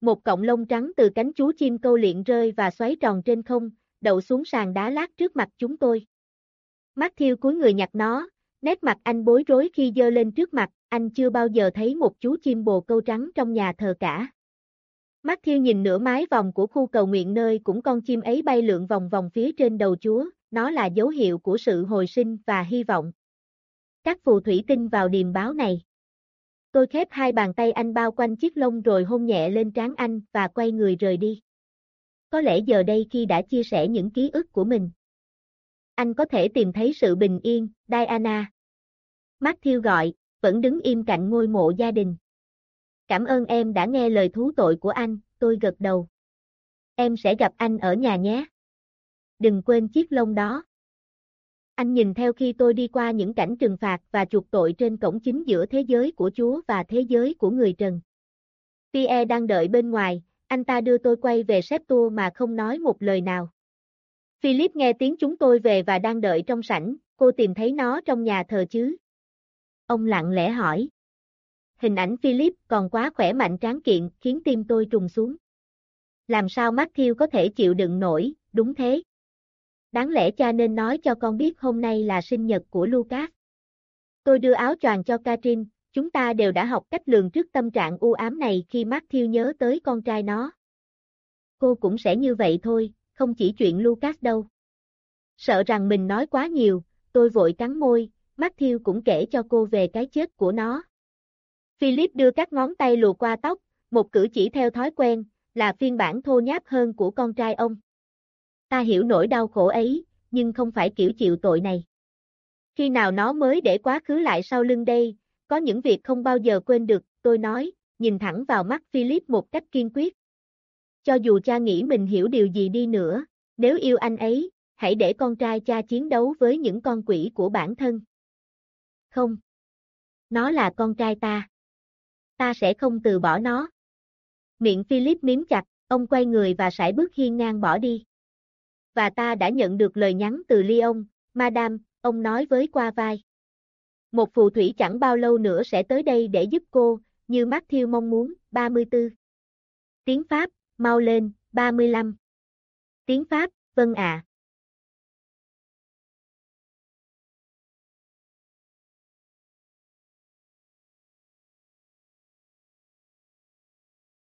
Một cọng lông trắng từ cánh chú chim câu liện rơi và xoáy tròn trên không, đậu xuống sàn đá lát trước mặt chúng tôi. Matthew cúi người nhặt nó, nét mặt anh bối rối khi dơ lên trước mặt, anh chưa bao giờ thấy một chú chim bồ câu trắng trong nhà thờ cả. Matthew nhìn nửa mái vòng của khu cầu nguyện nơi cũng con chim ấy bay lượn vòng vòng phía trên đầu Chúa, nó là dấu hiệu của sự hồi sinh và hy vọng. Các phù thủy tin vào điềm báo này. Tôi khép hai bàn tay anh bao quanh chiếc lông rồi hôn nhẹ lên trán anh và quay người rời đi. Có lẽ giờ đây khi đã chia sẻ những ký ức của mình, anh có thể tìm thấy sự bình yên, Diana. Matthew gọi, vẫn đứng im cạnh ngôi mộ gia đình. Cảm ơn em đã nghe lời thú tội của anh, tôi gật đầu. Em sẽ gặp anh ở nhà nhé. Đừng quên chiếc lông đó. Anh nhìn theo khi tôi đi qua những cảnh trừng phạt và chuộc tội trên cổng chính giữa thế giới của Chúa và thế giới của người trần. Pierre đang đợi bên ngoài, anh ta đưa tôi quay về xếp tour mà không nói một lời nào. Philip nghe tiếng chúng tôi về và đang đợi trong sảnh, cô tìm thấy nó trong nhà thờ chứ? Ông lặng lẽ hỏi. Hình ảnh Philip còn quá khỏe mạnh tráng kiện khiến tim tôi trùng xuống. Làm sao Matthew có thể chịu đựng nổi, đúng thế. Đáng lẽ cha nên nói cho con biết hôm nay là sinh nhật của Lucas. Tôi đưa áo choàng cho Katrin, chúng ta đều đã học cách lường trước tâm trạng u ám này khi Matthew nhớ tới con trai nó. Cô cũng sẽ như vậy thôi, không chỉ chuyện Lucas đâu. Sợ rằng mình nói quá nhiều, tôi vội cắn môi, Matthew cũng kể cho cô về cái chết của nó. Philip đưa các ngón tay lùa qua tóc, một cử chỉ theo thói quen, là phiên bản thô nháp hơn của con trai ông. Ta hiểu nỗi đau khổ ấy, nhưng không phải kiểu chịu tội này. Khi nào nó mới để quá khứ lại sau lưng đây, có những việc không bao giờ quên được, tôi nói, nhìn thẳng vào mắt Philip một cách kiên quyết. Cho dù cha nghĩ mình hiểu điều gì đi nữa, nếu yêu anh ấy, hãy để con trai cha chiến đấu với những con quỷ của bản thân. Không. Nó là con trai ta. Ta sẽ không từ bỏ nó. Miệng Philip miếm chặt, ông quay người và sải bước hiên ngang bỏ đi. Và ta đã nhận được lời nhắn từ Lyon, Madame, ông nói với qua vai. Một phù thủy chẳng bao lâu nữa sẽ tới đây để giúp cô, như Matthew mong muốn, 34. Tiếng Pháp, mau lên, 35. Tiếng Pháp, vâng ạ. À.